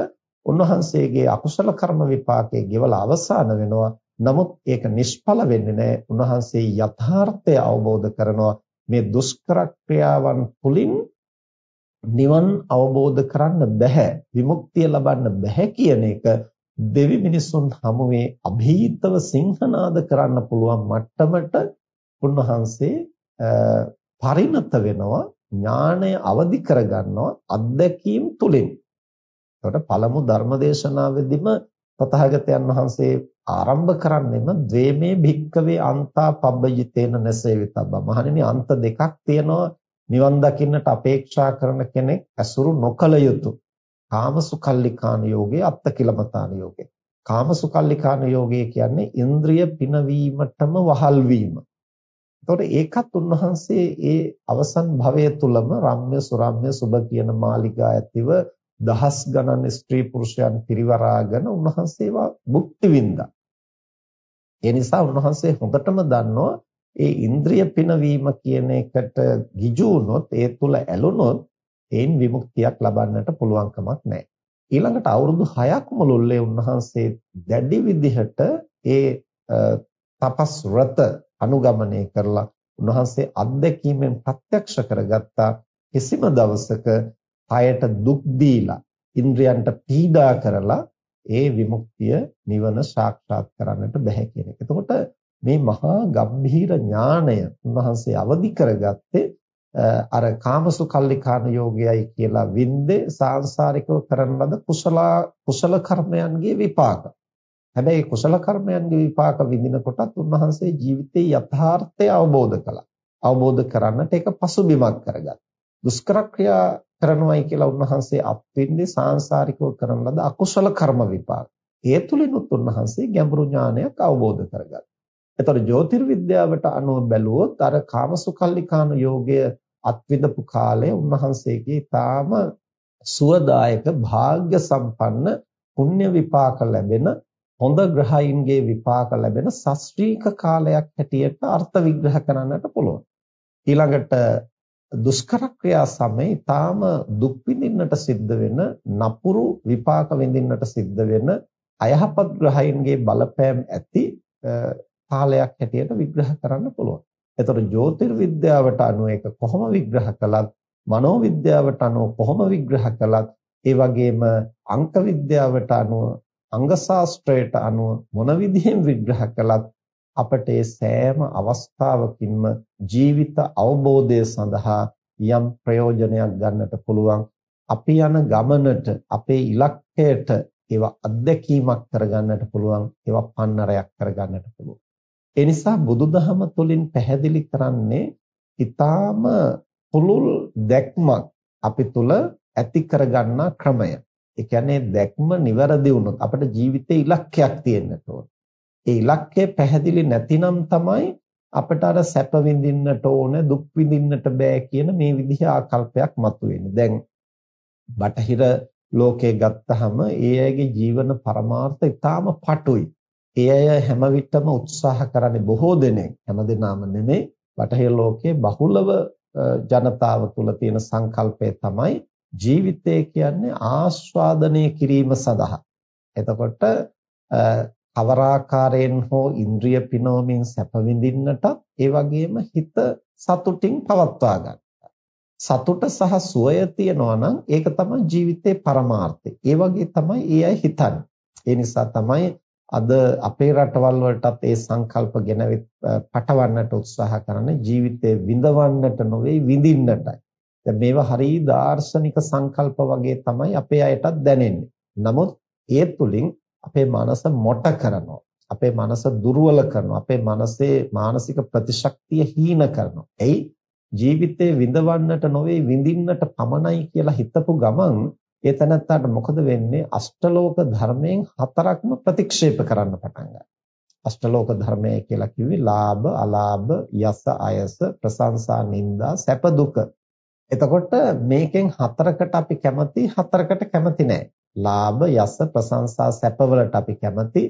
උන්වහන්සේගේ අකුසල කර්ම විපාකයේ ගෙවලා අවසන් වෙනවා. නමුත් ඒක නිෂ්ඵල වෙන්නේ නැහැ. උන්වහන්සේ යථාර්ථය අවබෝධ කරනවා මේ දුෂ්කර ක්‍රියාවන් තුලින් නිවන් අවබෝධ කරන්න බෑ. විමුක්තිය ලබන්න බෑ කියන එක දෙවි මිනිසුන් හමුවේ અભීතව සිංහනාද කරන්න පුළුවන් මට්ටමට උන්වහන්සේ පරිණත වෙනවා ඥාණය අවදි කරගන්නවා අත්දැකීම් තුලින්. එතකොට පළමු ධර්මදේශනාවෙදිම තථාගතයන් වහන්සේ ආරම්භ කරන්නෙම ද්වේමේ භික්කවේ අන්තා පබ්බජිතේන නැසේවිතබ්බ. මහණෙනි අන්ත දෙකක් තියෙනවා නිවන් දකින්නට අපේක්ෂා කරන කෙනෙක් ඇසුරු නොකල යුතු. කාමසුකල්ලිකාන යෝගේ අත්තකිලමතාන යෝගේ. කාමසුකල්ලිකාන යෝගය කියන්නේ ඉන්ද්‍රිය පිනවීමටම වහල් වීම. එතකොට ඒකත් උන්වහන්සේ ඒ අවසන් භවය තුලම රම්‍ය සුරම්‍ය සුබ කියන මාලිගා ඇතිව දහස් ගණන් ස්ත්‍රී පුරුෂයන් පිරිවරාගෙන උන්වහන්සේවා භුක්ති විඳා. ඒ නිසා උන්වහන්සේ හොඳටම දන්නවා ඒ ඉන්ද්‍රිය පිනවීම කියන එකට ගිජු වුණොත් ඒ තුල ඇලුනොත් ඒන් විමුක්තියක් ලබන්නට පුළුවන් කමක් නැහැ. ඊළඟට අවුරුදු 6ක් මුළුල්ලේ උන්වහන්සේ දැඩි විදිහට ඒ තපස් රත අනුගමනය කරලා උන්වහන්සේ අත්දැකීමෙන් ප්‍රත්‍යක්ෂ කරගත්තා කිසිම දවසක කයට දුක් දීලා ඉන්ද්‍රයන්ට පීඩා කරලා ඒ විමුක්තිය නිවන සාක්ෂාත් කරන්නට බෑ කියන එක. එතකොට මේ මහා ගම්භීර ඥාණය උන්වහන්සේ අවදි කරගත්තේ අර කාමසුකල්ලිකාන යෝගයයි කියලා වින්දේ සාංශාරිකව කරන ලද කුසල කුසල කර්මයන්ගේ විපාක. හැබැයි කුසල කර්මයන්ගේ විපාක විඳින කොටත් උන්වහන්සේ ජීවිතයේ යථාර්ථය අවබෝධ කළා. අවබෝධ කරන්නට ඒක පසුබිමක් කරගත්තා. දුෂ්කර ක්‍රියා කරනවායි කියලා උන්වහන්සේ අත්විඳි සාංශාරිකව කරන ලද අකුසල කර්ම විපාක. ඒ තුලිනුත් උන්වහන්සේ ගැඹුරු ඥානයක් අවබෝධ කරගත්තා. එතකොට ජ්‍යොතිර්විද්‍යාවට අනුව බැලුවොත් අර කාමසුකල්ලිකාන යෝගය අත්විඳපු කාලය උන්වහන්සේගේ ඊටාම සුවදායක වාග්ය සම්පන්න පුණ්‍ය විපාක ලැබෙන හොඳ ග්‍රහයින්ගේ විපාක ලැබෙන ශාස්ත්‍රීක කාලයක් හැටියට අර්ථ විග්‍රහ කරන්නට පුළුවන්. ඊළඟට දුෂ්කර ක්‍රියා සමයේ ඊටාම දුක් විඳින්නට සිද්ධ වෙන නපුරු විපාක විඳින්නට සිද්ධ වෙන අයහපත් ග්‍රහයින්ගේ බලපෑම් ඇති කාලයක් හැටියට විග්‍රහ කරන්න පුළුවන්. එතකොට ජ්‍යොතිර්විද්‍යාවට අනුව ඒක කොහොම විග්‍රහ කළත් මනෝවිද්‍යාවට අනුව කොහොම විග්‍රහ කළත් ඒ වගේම අංක විද්‍යාවට අනුව අංග ශාස්ත්‍රයට අනුව මොන විදිහෙන් විග්‍රහ කළත් අපට ඒ සෑම අවස්ථාවකින්ම ජීවිත අවබෝධය සඳහා යම් ප්‍රයෝජනයක් ගන්නට පුළුවන් අපි යන ගමනට අපේ ඉලක්කයට ඒවා අත්දැකීමක් කරගන්නට පුළුවන් ඒවා පන්නරයක් කරගන්නට පුළුවන් ඒ නිසා බුදුදහම තුළින් පැහැදිලි කරන්නේ ඊටාම පුළුල් දැක්මක් අපි තුල ඇති කරගන්නා ක්‍රමය. ඒ කියන්නේ දැක්ම નિවරදි වුණොත් අපිට ජීවිතේ ඉලක්කයක් තියෙන්නට ඕන. ඒ ඉලක්කය පැහැදිලි නැතිනම් තමයි අපිට අර සැප විඳින්නට ඕන දුක් විඳින්නට බෑ කියන මේ විදිහ ආකල්පයක් මතුවෙන්නේ. දැන් බටහිර ලෝකේ ගත්තහම ඒ අයගේ ජීවන පරමාර්ථ ඊටාම පටුයි. ඒ අය හැම විටම උත්සාහ කරන්නේ බොහෝ දෙනෙක් හැමදෙනාම නෙමෙයි බටහිර ලෝකයේ බහුලව ජනතාව තුළ තියෙන සංකල්පය තමයි ජීවිතය කියන්නේ ආස්වාදනය කිරීම සඳහා. එතකොට කවරාකාරයෙන් හෝ ඉන්ද්‍රිය පිනවමින් සැප විඳින්නටත් ඒ වගේම හිත සතුටින් පවත්වා ගන්න. සතුට සහ සුවය තියනවා නම් ඒක තමයි ජීවිතේ පරමාර්ථය. ඒ වගේ තමයි ඒ අය හිතන්නේ. ඒ නිසා තමයි අද අපේ රටවල් වලටත් ඒ සංකල්ප ගෙනවිත් පටවන්නට උත්සාහ කරන්නේ ජීවිතේ විඳවන්නට නොවේ විඳින්නටයි. දැන් මේවා හරි දාර්ශනික සංකල්ප වගේ තමයි අපේ අයටත් දැනෙන්නේ. නමුත් ඒ තුලින් අපේ මනස මොට කරනවා. අපේ මනස දුර්වල කරනවා. අපේ මනසේ මානසික ප්‍රතිශක්තිය හීන කරනවා. එයි ජීවිතේ විඳවන්නට නොවේ විඳින්නට පමණයි කියලා හිතපු ගමන් ඒ තැනත්තාට මොකද වෙන්නේ අෂ්ටලෝක ධර්මයෙන් හතරක්ම ප්‍රතික්ෂේප කරන්න පටන් ගන්නවා. අෂ්ටලෝක ධර්මය කියලා කිව්වේ ලාභ, අලාභ, යස, අයස, ප්‍රශංසා, නිന്ദා, සැප දුක. එතකොට මේකෙන් හතරකට අපි කැමති, හතරකට කැමති නැහැ. ලාභ යස ප්‍රශංසා සැපවලට අපි කැමති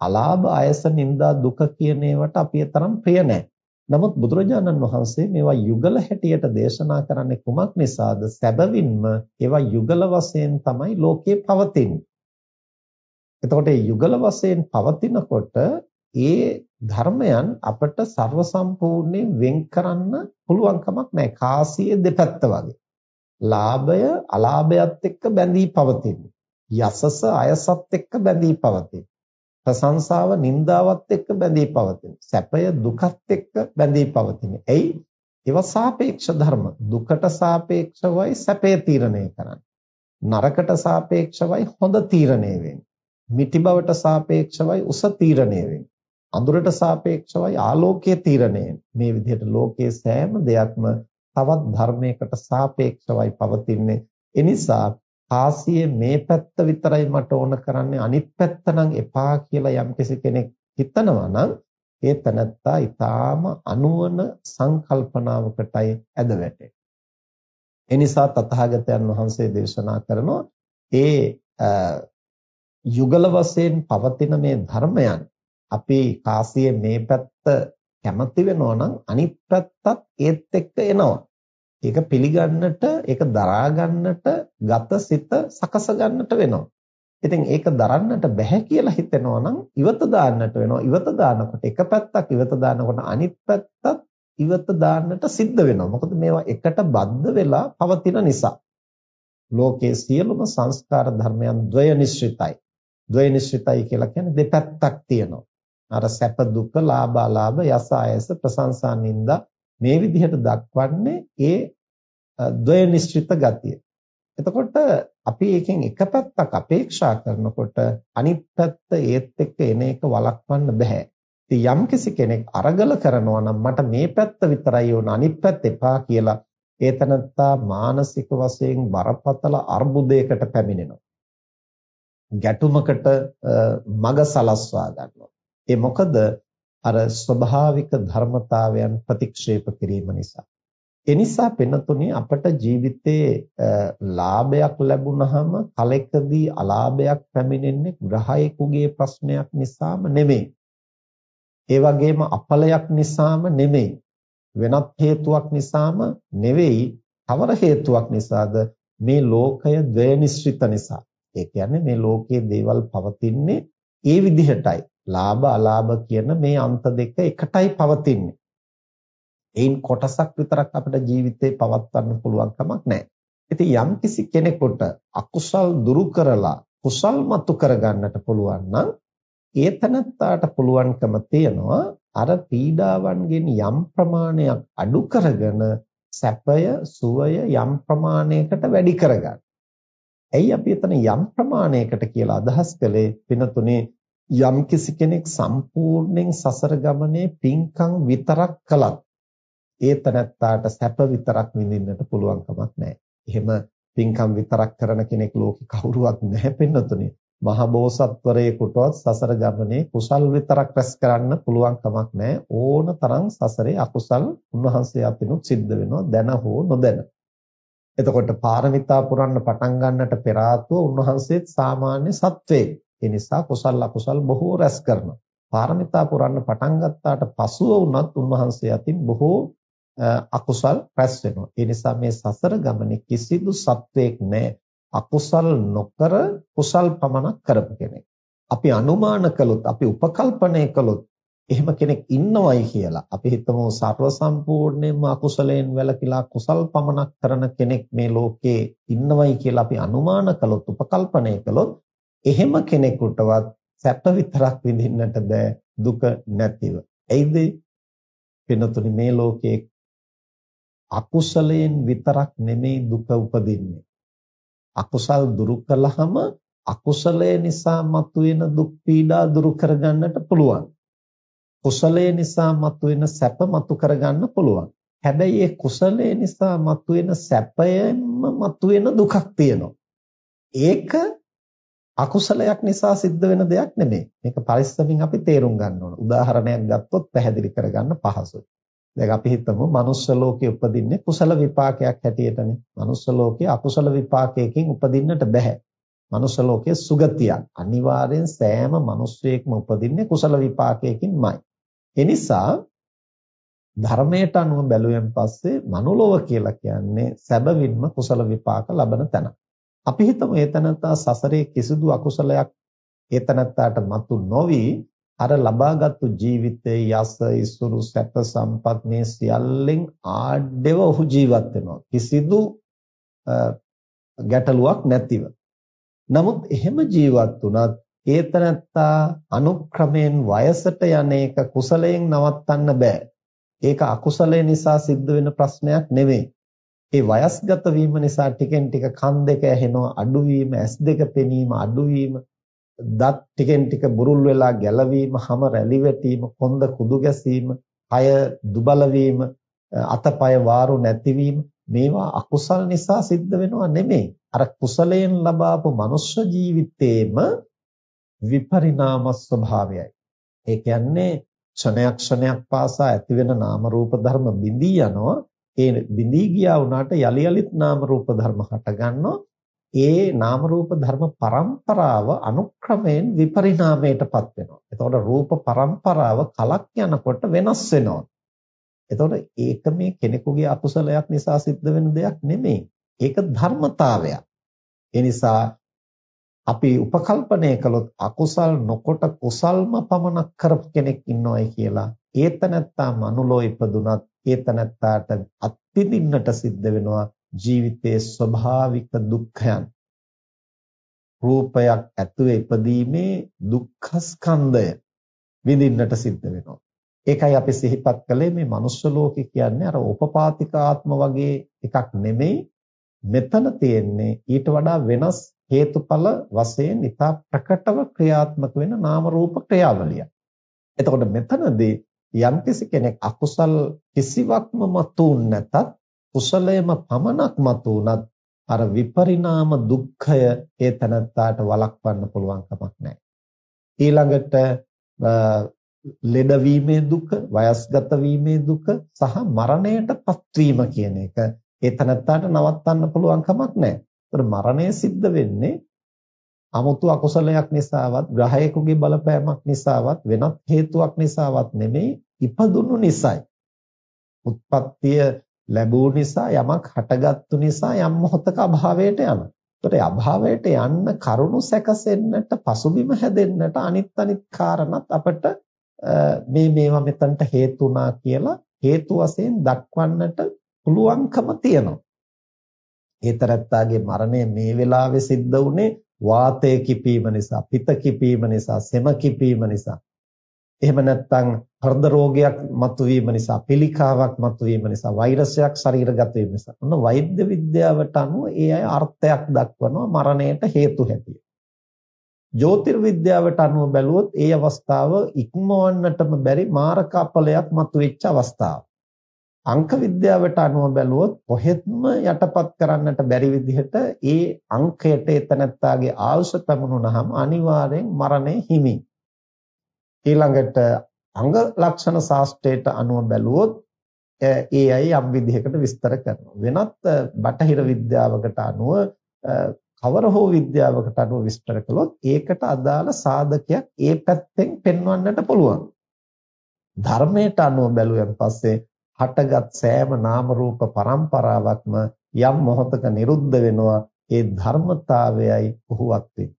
අලාභ අයස නිന്ദා දුක කියන ඒවාට අපි තරම් ප්‍රිය නැහැ. නමුත් බුදුරජාණන් වහන්සේ මේවා යුගල හැටියට දේශනා කරන්නේ කුමක් නිසාද? සැබවින්ම ඒවා යුගල වශයෙන් තමයි ලෝකේ පවතින්නේ. එතකොට මේ යුගල වශයෙන් පවතිනකොට ඒ ධර්මයන් අපට ਸਰව සම්පූර්ණයෙන් වෙන් කරන්න පුළුවන් කමක් නැහැ. කාසිය දෙපැත්ත වගේ. ලාභය අලාභයත් එක්ක බැඳී පවතින. යසස අයසත් එක්ක බැඳී පවතින්නේ. ප්‍රශංසාව නින්දාවත් එක්ක බැඳී පවතින. සැපය දුකත් එක්ක බැඳී පවතින. එයි ඒවා සාපේක්ෂ ධර්ම. දුකට සාපේක්ෂවයි සැපය තීරණය කරන්නේ. නරකට සාපේක්ෂවයි හොඳ තීරණය වෙන්නේ. මිටි බවට සාපේක්ෂවයි උස තීරණය වෙන්නේ. අඳුරට සාපේක්ෂවයි ආලෝකයේ තීරණය මේ විදිහට ලෝකයේ සෑම දෙයක්ම තවත් ධර්මයකට සාපේක්ෂවයි පවතින්නේ. එනිසා කාසියේ මේ පැත්ත විතරයි මට ඕන කරන්නේ අනිත් පැත්ත නම් එපා කියලා යම්කිසි කෙනෙක් හිතනවා නම් ඒ තනත්තා ඊටාම අනුවන සංකල්පනාවකටයි ඇද වැටෙන්නේ. ඒ නිසා තථාගතයන් වහන්සේ දේශනා කරනවා ඒ යුගල වශයෙන් පවතින මේ ධර්මයන් අපි කාසියේ මේ පැත්ත කැමති වෙනවා නම් අනිත් පැත්තත් ඒත් එක්ක එනවා. ඒක පිළිගන්නට, ඒක දරා ගන්නට, ගත සිත සකස ගන්නට වෙනවා. ඉතින් ඒක දරන්නට බැහැ කියලා හිතෙනවා නම් ඉවත දාන්නට වෙනවා. ඉවත දානකොට එක පැත්තක් ඉවත දානකොට අනිත් පැත්තත් ඉවත දාන්නට සිද්ධ වෙනවා. මොකද මේවා එකට බද්ධ වෙලා පවතින නිසා. ලෝකයේ සියලුම සංස්කාර ධර්මයන් ද්වය නිශ්චිතයි. ද්වය නිශ්චිතයි කියලා කියන්නේ දෙපැත්තක් තියෙනවා. අර සැප දුක, ලාභ අලාභ, යස ආයස, ප්‍රශංසා නිന്ദා මේ විදිහට දක්වන්නේ ඒ ද්වය නිශ්චිත ගතිය. එතකොට අපි එකෙන් එක පැත්තක් අපේක්ෂා කරනකොට අනිත් පැත්ත ඒත් එක්ක එන එක වළක්වන්න බෑ. ඉතින් යම්කිසි කෙනෙක් අරගල කරනවා නම් මට මේ පැත්ත විතරයි ඕන අනිත් පැත්ත එපා කියලා ඒතනත්තා මානසික වශයෙන් බරපතල අර්බුදයකට පැමිණෙනවා. ගැටුමකට මග සලස්වා ගන්නවා. ඒ මොකද අර ස්වභාවික ධර්මතාවයන් ප්‍රතික්ෂේප කිරීම නිසා. ඒ නිසා පෙනතුනි අපට ජීවිතේ ලාභයක් ලැබුණහම කලෙකදී අලාභයක් පැමිණෙන්නේ ග්‍රහයෙකුගේ ප්‍රශ්නයක් නිසාම නෙමෙයි. ඒ වගේම අපලයක් නිසාම නෙමෙයි. වෙනත් හේතුවක් නිසාම නෙවෙයි. කවර හේතුවක් නිසාද? මේ ලෝකය ද්වේනිශ්‍රිත නිසා. ඒ කියන්නේ මේ ලෝකයේ දේවල් පවතින්නේ ඒ විදිහටයි. ලාභ අලාභ කියන මේ අන්ත දෙක එකටයි පවතින්නේ. ඒන් කොටසක් විතරක් අපිට ජීවිතේ පවත්වන්න පුළුවන් කමක් නැහැ. ඉතින් යම්කිසි කෙනෙකුට අකුසල් දුරු කරලා කුසල් මතු කරගන්නට පුළුවන් නම් ඒතනත්තාට පුළුවන්කම තියනවා අර පීඩාවන්ගෙන් යම් ප්‍රමාණයක් අඩු කරගෙන සැපය සුවය යම් ප්‍රමාණයකට වැඩි කරගන්න. ඇයි අපි එතන යම් ප්‍රමාණයකට කියලා අදහස් කළේ පිනතුනේ යම් කිසි කෙනෙක් සම්පූර්ණයෙන් සසර ගමනේ පින්කම් විතරක් කළත් ඒ තනත්තාට සැප විතරක් විඳින්නට පුළුවන් කමක් නැහැ. එහෙම පින්කම් විතරක් කරන කෙනෙක් ලෝකේ කවුරුවත් නැහැ පින්නතුනේ. මහ බෝසත්වරයෙකුටවත් සසර ගමනේ කුසල් විතරක් රැස් කරන්න පුළුවන් කමක් නැහැ. ඕන තරම් සසරේ අකුසල් උන්වහන්සේ අතිනුත් සිද්ධ වෙනවා දැන හෝ නොදැන. එතකොට පාරමිතා පුරන්න පටන් ගන්නට පෙර උන්වහන්සේත් සාමාන්‍ය සත්වෙක්. ඒ නිසා කුසල අකුසල් බොහෝ රැස් කරනවා. පාරමිතා පුරන්න පටන් ගත්තාට පසුව වුණත් උන්වහන්සේ අතින් බොහෝ අකුසල් රැස් වෙනවා. ඒ නිසා මේ සසර ගමනේ කිසිදු සත්වෙක් නැහැ. අකුසල් නොකර කුසල් පමණක් කරපු කෙනෙක්. අපි අනුමාන කළොත් අපි උපකල්පනය කළොත් එහෙම කෙනෙක් ඉන්නවයි කියලා අපි හිතමු සර්ව සම්පූර්ණයෙන්ම අකුසලයෙන් වැළකීලා කුසල් පමණක් කරන කෙනෙක් මේ ලෝකේ ඉන්නවයි කියලා අපි අනුමාන කළොත් උපකල්පනය කළොත් එහෙම කෙනෙකුටවත් සැප විතරක් විඳින්නට බෑ දුක නැතිව. එයිද පිනතුනි මේ ලෝකේ අකුසලයෙන් විතරක් නෙමෙයි දුක උපදින්නේ. අකුසල් දුරු කළාම අකුසලය නිසා මතුවෙන දුක් පීඩා දුරු කරගන්නට පුළුවන්. කුසලයේ නිසා මතුවෙන සැප මතු කරගන්න පුළුවන්. හැබැයි ඒ කුසලයේ නිසා මතුවෙන සැපයෙන්ම මතුවෙන දුකක් තියෙනවා. ඒක අකුසලයක් නිසා සිද්ධ වෙන දෙයක් නෙමෙයි. මේක පරිස්සමින් අපි තේරුම් ගන්න ඕන. උදාහරණයක් ගත්තොත් පැහැදිලි කරගන්න පහසුයි. දැන් අපි හිතමු මනුස්ස ලෝකේ උපදින්නේ කුසල විපාකයක් හැටියටනේ. මනුස්ස ලෝකේ අකුසල විපාකයකින් උපදින්නට බෑ. මනුස්ස ලෝකයේ සුගතියක්. අනිවාර්යෙන් සෑම මිනිස්සෙක්ම උපදින්නේ කුසල විපාකයකින්මයි. එනිසා ධර්මයට අනුව බැලුවෙන් පස්සේ මනුලොව කියලා කියන්නේ සැබවින්ම කුසල විපාක ලබන තැන. අපි හිතමු ඒතනත්තා සසරේ කිසිදු අකුසලයක් ඒතනත්තාට මතු නොවි අර ලබාගත්තු ජීවිතයේ යස ඉසුරු සැප සම්පත් මේ සියල්ලෙන් ආඩ්‍යව ඔහු ජීවත් වෙනවා. කිසිදු ගැටලුවක් නැතිව. නමුත් එහෙම ජීවත් වුණත් ඒතනත්තා අනුක්‍රමයෙන් වයසට යන එක කුසලයෙන් නවත්තන්න බෑ. ඒක අකුසලය නිසා සිද්ධ වෙන ප්‍රශ්නයක් නෙවෙයි. ඒ වයස්ගත වීම නිසා ටිකෙන් ටික කන් දෙක ඇහෙනවා අඩුවීම, ඇස් දෙක පෙනීම අඩුවීම, දත් ටිකෙන් ටික බුරුල් වෙලා ගැලවීම, හම රැලි වැටීම, කොන්ද කුදු ගැසීම, කය දුබල වීම, අතපය වාරු නැතිවීම මේවා අකුසල් නිසා සිද්ධ වෙනවා නෙමෙයි. අර කුසලයෙන් ලබාපු මනුෂ්‍ය ජීවිතේම විපරිණාම ස්වභාවයයි. ඒ කියන්නේ ක්ෂණයක් ක්ෂණයක් පාසා ඇතිවෙන නාම රූප ධර්ම බිඳී යනවා. ඒ බිඳී ගියා වුණාට යලි යලිත් නාම රූප ධර්ම හට ගන්නවා. ඒ නාම රූප ධර්ම පරම්පරාව අනුක්‍රමයෙන් විපරිණාමයටපත් වෙනවා. එතකොට රූප පරම්පරාව කලක් යනකොට වෙනස් වෙනවා. එතකොට ඒක මේ කෙනෙකුගේ අකුසලයක් නිසා සිද්ධ වෙන දෙයක් නෙමෙයි. ඒක ධර්මතාවයක්. ඒ නිසා අපි උපකල්පනය කළොත් අකුසල් නොකොට කුසල්ම පමණක් කරපු කෙනෙක් ඉන්නවයි කියලා ඒතනත්තා මනුලෝ ඉපදුනත් ඒතනත්තාට අත්විඳින්නට සිද්ධ වෙනවා ජීවිතයේ ස්වභාවික දුක්ඛයන්. රූපයක් ඇතුලේ ඉපදීමේ දුක්ඛ ස්කන්ධය විඳින්නට සිද්ධ වෙනවා. ඒකයි අපි සිහිපත් කළේ මේ මනුස්ස ලෝකේ කියන්නේ අර උපපාතික ආත්ම වගේ එකක් නෙමෙයි. මෙතන තියෙන්නේ ඊට වඩා වෙනස් හේතුඵල වශයෙන් ඉතා ප්‍රකටව ක්‍රියාත්මක වෙන නාම රූප ක්‍රියාවලිය. එතකොට මෙතනදී යම්කිසි කෙනෙක් අකුසල් කිසිවක්ම මතුන් නැතත් කුසලයම පමණක් මතු වුණත් අර විපරිණාම දුක්ඛය ඒ තනත්තාට වළක්වන්න පුළුවන් කමක් නැහැ. ඊළඟට ලෙඩවීමේ දුක, වයස්ගත වීමේ දුක සහ මරණයටපත් වීම කියන එක ඒ තනත්තාට නවත්තන්න පුළුවන් කමක් නැහැ. ඒතර මරණය සිද්ධ වෙන්නේ 아무තු අකුසලයක් නිසාවත්, ග්‍රහයකගේ බලපෑමක් නිසාවත්, වෙනත් හේතුවක් නිසාවත් නෙමෙයි, ඉපදුණු නිසායි. උත්පත්තිය ලැබූ නිසා යමක් හටගත්තු නිසා යම් මොහතක අභාවයට යනවා. ඒතර අභාවයට යන්න කරුණු සැකසෙන්නට පසුබිම හැදෙන්නට අනිත් අනිත් කාරණත් අපිට මේ මේවා මෙතනට හේතු කියලා හේතු වශයෙන් දක්වන්නට පුළුවන්කම තියෙනවා. ඒතරත්තාගේ මරණය මේ වෙලාවේ සිද්ධ වුණේ වාතය කිපීම නිසා, පිත කිපීම නිසා, සෙම කිපීම නිසා. එහෙම නැත්නම් හෘද රෝගයක් මතුවීම නිසා, පිළිකාවක් මතුවීම නිසා, වෛරසයක් ශරීරගත වීම නිසා. ඔන්න වෛද්‍ය විද්‍යාවට අනුව ඒ අය අර්ථයක් දක්වනවා මරණයට හේතු හැටියට. ජ්‍යොතිර්විද්‍යාවට අනුව බැලුවොත් ඒ අවස්ථාව ඉක්මවන්නටම බැරි මාරක අපලයක් මතුවෙච්ච අවස්ථාව. අංක විද්‍යාවට අනුව බැලුවොත් කොහෙත්ම යටපත් කරන්නට බැරි විදිහට ඒ අංකයට එතනත්තාගේ ආයුෂ පැමුණුනහම අනිවාර්යෙන් මරණය හිමි. ඊළඟට අංග ලක්ෂණ ශාස්ත්‍රයට අනුව බැලුවොත් ඒ අය යම් විදිහකට විස්තර කරනවා. වෙනත් බටහිර විද්‍යාවකට අනුව කවර හෝ විද්‍යාවකට අනුව විස්තර කළොත් ඒකට අදාළ සාධකයක් ඒ පැත්තෙන් පෙන්වන්නට පුළුවන්. ධර්මයට අනුව බැලුවෙන් පස්සේ හටගත් සෑම නාම රූප පරම්පරාවක්ම යම් මොහොතක නිරුද්ධ වෙනවා ඒ ධර්මතාවයයි උහුවත් වෙන්නේ.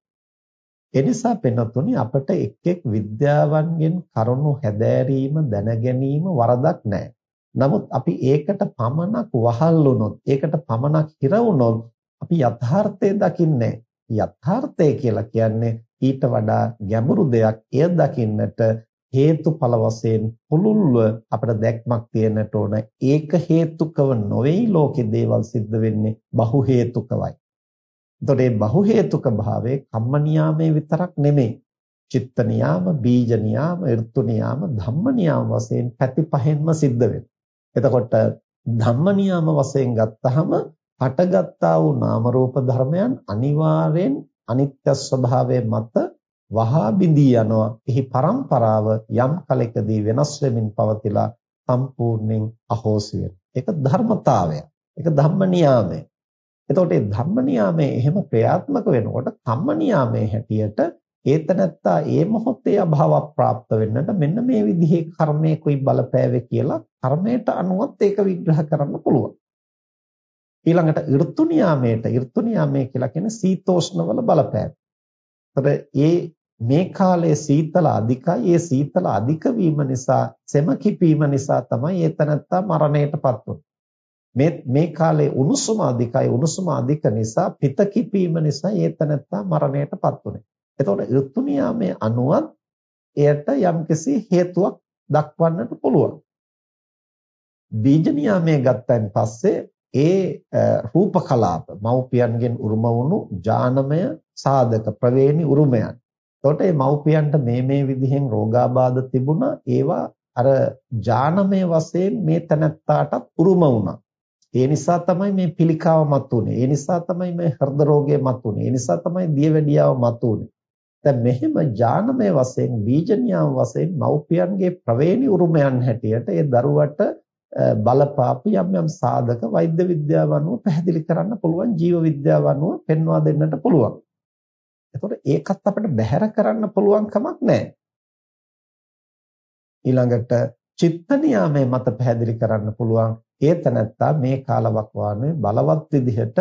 එනිසා පෙනුතුනි අපට එක් එක් විද්‍යාවන්ගෙන් කරුණු හැදෑරීම දැනගැනීම වරදක් නැහැ. නමුත් අපි ඒකට පමණක් වහල් වුණොත් ඒකට පමණක් හිර වුණොත් අපි යථාර්ථය දකින්නේ යථාර්ථය කියලා කියන්නේ ඊට වඩා ගැඹුරු දෙයක් එය දකින්නට හේතුඵල වශයෙන් පුළුල්ව අපිට දැක්මක් තියෙන්නට ඕන ඒක හේතුකව නොවේයි ලෝකේ දේවල් සිද්ධ වෙන්නේ බහු හේතුකවයි. එතකොට මේ බහු හේතුක භාවයේ කම්ම නියාමයේ විතරක් නෙමෙයි. චිත්ත නියාම, බීජ නියාම, ඍතු නියාම, ධම්ම නියාම වශයෙන් පැති පහෙන්ම සිද්ධ වෙනවා. එතකොට ධම්ම නියාම වශයෙන් ගත්තහම හටගත්තා වූ නාම රූප ධර්මයන් අනිවාර්යෙන් අනිත්‍ය ස්වභාවය මත වහා බිඳී යනවා. එහි પરම්පරාව යම් කලකදී වෙනස් වෙමින් පවතිලා සම්පූර්ණයෙන් අහෝසි වෙනවා. ඒක ධර්මතාවය. ඒක ධම්ම නියාමය. එතකොට මේ ධම්ම නියාමයේ එහෙම ක්‍රියාත්මක වෙනකොට කම්ම නියාමයේ හැටියට ඒතනත්තා ඒ මොහොතේ අභාව ප්‍රාප්ත වෙන්නට මෙන්න මේ විදිහේ කර්මයකුයි බලපෑවේ කියලා කර්මයට අනුවත් ඒක විග්‍රහ කරන්න පුළුවන්. ඊළඟට ඍතු නියාමයට ඍතු නියාමය කියලා කියන්නේ සීතෝෂ්ණවල බලපෑම. ඒ මේ කාලයේ සීතල අධිකයි. ඒ සීතල අධික වීම නිසා සෙම කිපීම නිසා තමයි ඒතනත්තා මරණයටපත් මේ මේ කාලේ උණුසුම අධිකයි උණුසුම අධික නිසා පිත කිපීම නිසා ඒතනත්තා මරණයටපත් උනේ. එතකොට ඍතු නියාමයේ අනුවත් එයට යම්කිසි හේතුවක් දක්වන්නට පුළුවන්. බීජ නියාමයේ ගත්තන් පස්සේ ඒ රූප කලාප මව්පියන්ගෙන් උරුම වුණු ඥානමය සාධක ප්‍රවේණි උරුමයන්. එතකොට මේ මව්පියන්ට මේ මේ විදිහෙන් රෝගාබාධ තිබුණා ඒවා අර ඥානමය වශයෙන් මේ තනත්තාටත් උරුම වුණා. ඒ නිසා තමයි මේ පිළිකාව මතුනේ. ඒ නිසා තමයි මේ හෘද රෝගය මතුනේ. ඒ නිසා තමයි දියවැඩියාව මතුනේ. දැන් මෙහෙම ඥානමය වශයෙන් බීජනියාම වශයෙන් මව්පියන්ගේ ප්‍රවේණි උරුමයන් හැටියට ඒ දරුවට බලපාපු යම් යම් සාධක වෛද්‍ය විද්‍යාව අනුව පැහැදිලි කරන්න පුළුවන් ජීව විද්‍යාව අනුව පෙන්වා දෙන්නට පුළුවන්. එතකොට ඒකත් අපිට බැහැර කරන්න පුළුවන් කමක් නැහැ. ඊළඟට චිත්ත නියාමයේ මත පැහැදිලි කරන්න පුළුවන් ඒ තැනත්තා මේ කාලවකවානුවේ බලවත් විදිහට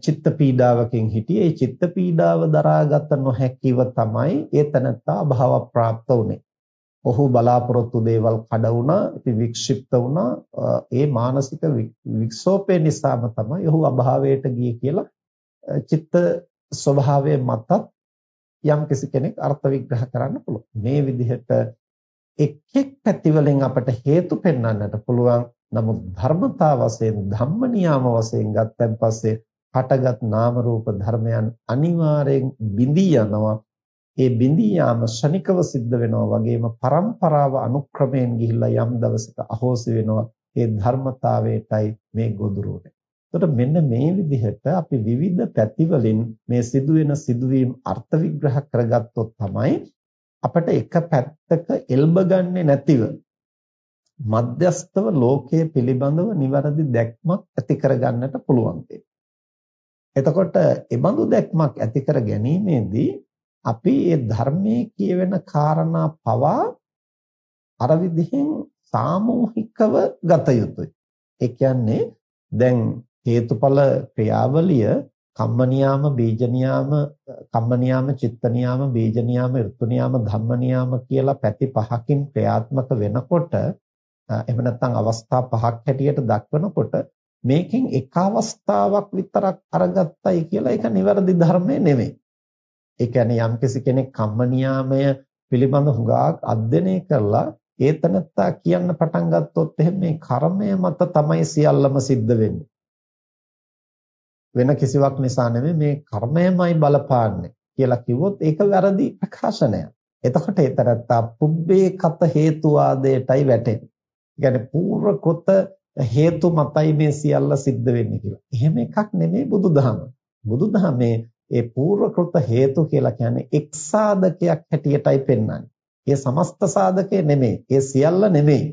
චිත්ත පීඩාවකින් හිටියේ ඒ චිත්ත පීඩාව දරාගත නොහැකිව තමයි ඒ තැනත්තා අභාව ප්‍රාප්ත වුනේ. ඔහු බලාපොරොත්තු දේවල් කඩ වුණා, ඉතින් වික්ෂිප්ත වුණා. ඒ මානසික වික්ෂෝපය නිසාම තමයි ඔහු අභාවයට ගියේ කියලා චිත්ත ස්වභාවය මතත් යම් කෙනෙක් අර්ථ විග්‍රහ කරන්න පුළුවන්. මේ විදිහට එක් එක් පැතිවලින් අපට හේතු පෙන්වන්නට පුළුවන්. නමුත් ධර්මතා වශයෙන් ධම්ම නියාම වශයෙන් ගත්තන් පස්සේ හටගත් නාම රූප ධර්මයන් අනිවාර්යෙන් බිඳී යනවා ඒ බිඳී යාම ශනිකව සිද්ධ වෙනවා වගේම પરම්පරාව අනුක්‍රමයෙන් ගිහිල්ලා යම් දවසක අහෝසි වෙනවා ඒ ධර්මතාවයටයි මේ ගොදුරු එතකොට මෙන්න මේ විදිහට අපි විවිධ පැතිවලින් මේ සිදුවෙන සිදුවීම් අර්ථ විග්‍රහ කරගත්තොත් තමයි අපිට එක පැත්තක එල්බ ගන්නෙ නැතිව මධ්‍යස්තව ලෝකයේ පිළිබඳව නිවැරදි දැක්මක් ඇති කරගන්නට පුළුවන් එතකොට ඒ බඳු දැක්මක් ඇති කර ගැනීමේදී අපි මේ ධර්මයේ කියවෙන කාරණා පවා අර විදිහෙන් සාමූහිකව ගත යුතුයි. ඒ කියන්නේ දැන් හේතුඵල ක්‍රියාවලිය කම්ම නියාම බීජ නියාම කම්ම නියාම චිත්ත නියාම බීජ නියාම ඍතු නියාම ධම්ම නියාම කියලා පැති පහකින් ක්‍රියාත්මක වෙනකොට එහෙම නැත්නම් අවස්ථා පහක් හැටියට දක්වනකොට මේකෙන් එක අවස්ථාවක් විතරක් අරගත්තයි කියලා ඒක නිවැරදි ධර්මය නෙමෙයි. ඒ කියන්නේ යම්කිසි කෙනෙක් කම්ම නියාමය පිළිබඳ හුඟක් අධ්‍යයනය කරලා ඒ තනත්තා කියන්න පටන් ගත්තොත් එහෙනම් මේ කර්මය මත තමයි සියල්ලම සිද්ධ වෙන්නේ. වෙන කිසිවක් නිසා නෙමෙයි මේ කර්මයමයි බලපාන්නේ කියලා කිව්වොත් ඒක වැරදි ප්‍රකාශනයක්. එතකොට ඒ තනත්තා පුබ්බේ කත හේතුවාදයටයි වැටෙන්නේ. කියන්නේ පූර්ව කෘත හේතු මතයි මේ සියල්ල සිද්ධ වෙන්නේ කියලා. එහෙම එකක් නෙමෙයි බුදුදහම. බුදුදහමේ ඒ පූර්වකෘත හේතු කියලා කියන්නේ එක් සාධකයක් හැටියටයි පෙන්වන්නේ. ඒ සමස්ත සාධකය නෙමෙයි. ඒ සියල්ල නෙමෙයි.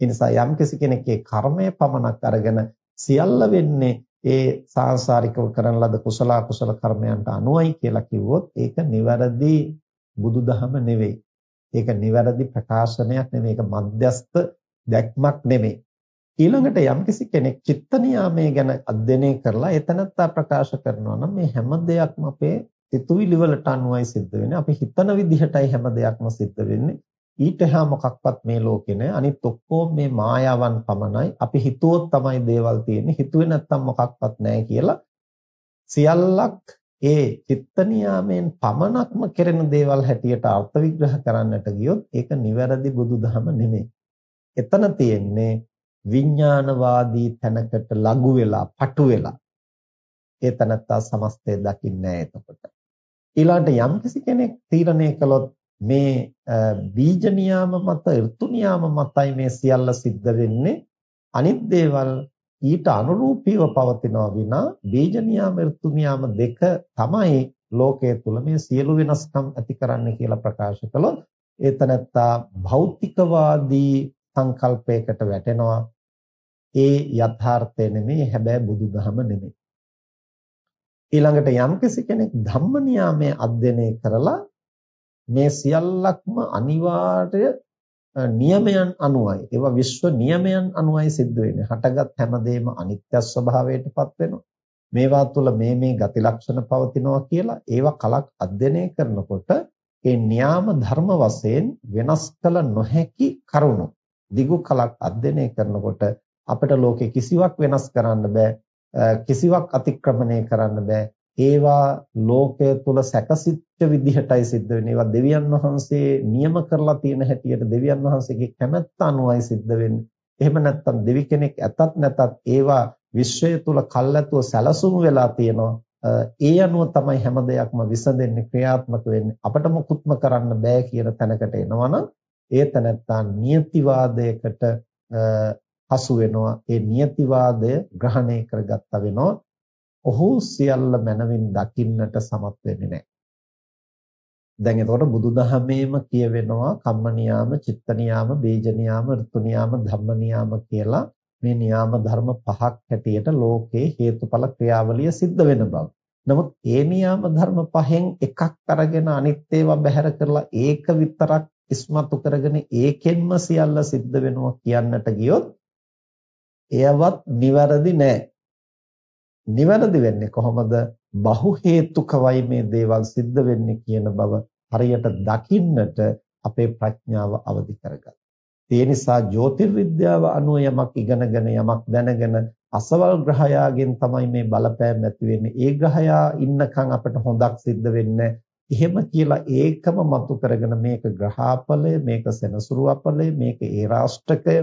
ඒ නිසා යම් කෙනෙක් ඒ කර්මය පමණක් අරගෙන සියල්ල වෙන්නේ ඒ සාංශාරිකව කරන ලද කුසල අකුසල කර්මයන්ට අනුවයි කියලා කිව්වොත් ඒක නිවැරදි බුදුදහම නෙවෙයි. ඒක නිවැරදි ප්‍රකාශනයක් නෙමෙයි. ඒක මධ්‍යස්ත දැක්මක් නෙමෙයි. ඊළඟට යම්කිසි කෙනෙක් චිත්ත නියාමයේ ගැන අධ්‍යයනය කරලා එතනත්තා ප්‍රකාශ කරනවා නම් මේ හැම දෙයක්ම අපේ සිතුවිලි වලට අනුවයි සිද්ධ වෙන්නේ. අපි හිතන විදිහටයි හැම දෙයක්ම සිද්ධ වෙන්නේ. ඊට එහා මොකක්වත් මේ ලෝකේ නැහැ. අනිත් ඔක්කොම මේ මායාවන් පමණයි. අපි හිතුවොත් තමයි දේවල් තියෙන්නේ. හිතුවේ නැත්තම් මොකක්වත් නැහැ කියලා සියල්ලක් ඒ චිත්ත නියාමයෙන් පමණක්ම කෙරෙන දේවල් හැටියට අර්ථ විග්‍රහ කරන්නට ගියොත් ඒක නිවැරදි බුදුදහම නෙමෙයි. එතන තියෙන්නේ විඥානවාදී තැනකට ලඟු වෙලා පටු වෙලා ඒ තනත්තා සමස්තය දකින්නේ නැහැ එතකොට ඊළඟට යම්කිසි කෙනෙක් තීරණය කළොත් මේ බීජ නියාම මත ඍතු නියාම මතයි මේ සියල්ල සිද්ධ වෙන්නේ. අනිත් දේවල් ඊට අනුරූපීව පවතිනවා විනා බීජ නියාම ඍතු නියාම දෙක තමයි ලෝකයේ තුල මේ සියලු වෙනස්කම් ඇති කරන්නේ කියලා ප්‍රකාශ කළොත් ඒතනත්තා භෞතිකවාදී සංකල්පයකට වැටෙනවා. ඒ යථාර්ථය නෙමෙයි හැබැයි බුදුදහම නෙමෙයි. ඊළඟට යම්කිසි කෙනෙක් ධම්ම නියාමයේ අධ්‍යයනය කරලා මේ සියල්ලක්ම අනිවාර්ය නියමයන් අනුවයි. ඒවා විශ්ව නියමයන් අනුවයි සිද්ධ වෙන්නේ. හටගත් හැමදේම අනිත්‍ය ස්වභාවයටපත් වෙනවා. මේවා තුළ මේ මේ ගති ලක්ෂණ පවතිනවා කියලා ඒවා කලක් අධ්‍යයනය කරනකොට ඒ න්‍යාම ධර්ම වශයෙන් වෙනස් කළ නොහැකි කරුණු දිගු කලක් අධ්‍යයනය කරනකොට අපිට ලෝකේ කිසිවක් වෙනස් කරන්න බෑ. කිසිවක් අතික්‍රමණය කරන්න බෑ. ඒවා ලෝකය තුල සැකසිච්ච විදිහටයි සිද්ධ වෙන්නේ. ඒවා දෙවියන් වහන්සේ නියම කරලා තියෙන හැටියට දෙවියන් වහන්සේගේ කැමැත්ත අනුවයි සිද්ධ වෙන්නේ. එහෙම නැත්නම් දෙවි කෙනෙක් ඇතත් නැතත් ඒවා විශ්වය තුල කල්ැතුව සැලසුම් වෙලා තියෙනවා. ඒ අනුව තමයි හැම දෙයක්ම විසඳෙන්නේ ක්‍රියාත්මක වෙන්නේ. අපිට මුකුත්ම කරන්න බෑ කියන තැනකට එනවනම් ඒ තැනත්තා නියතිවාදයකට හසු වෙනවා. ඒ නියතිවාදය ග්‍රහණය කරගත්තා වෙනවා. ඔහු සියල්ල මනවින් දකින්නට සමත් වෙන්නේ නැහැ දැන් එතකොට බුදුදහමේම කියවෙනවා කම්ම නියාම චිත්ත නියාම බීජ නියාම ඍතු නියාම ධම්ම නියාම කියලා මේ නියාම ධර්ම පහක් හැටියට ලෝකේ හේතුඵල ක්‍රියාවලිය සිද්ධ වෙන බව. නමුත් ඒ නියාම ධර්ම පහෙන් එකක් අරගෙන අනිත් ඒවා බැහැර කරලා ඒක විතරක් ඉස්මතු කරගෙන ඒකෙන්ම සියල්ල සිද්ධ වෙනවා කියන්නට ගියොත් එයවත් නිවැරදි නෑ. නිවැරදි වෙන්නේ කොහොමද? බහු හේතුකවයි මේ දේවල් සිද්ධ වෙන්නේ කියන බව හරියට දකින්නට අපේ ප්‍රඥාව අවදි කරගන්න. ඒ නිසා ජ්‍යොතිර්විද්‍යාව අනුව යමක් ඉගෙනගෙන යමක් දැනගෙන අසවල් ග්‍රහයාගෙන් තමයි මේ බලපෑම් ඇති වෙන්නේ. ඒ ග්‍රහයා ඉන්නකම් අපිට හොඳක් සිද්ධ වෙන්නේ එහෙම කියලා ඒකම මතු කරගෙන මේක ග්‍රහාපලය මේක සෙනසුරු අපලය මේක ඒ රාෂ්ටකය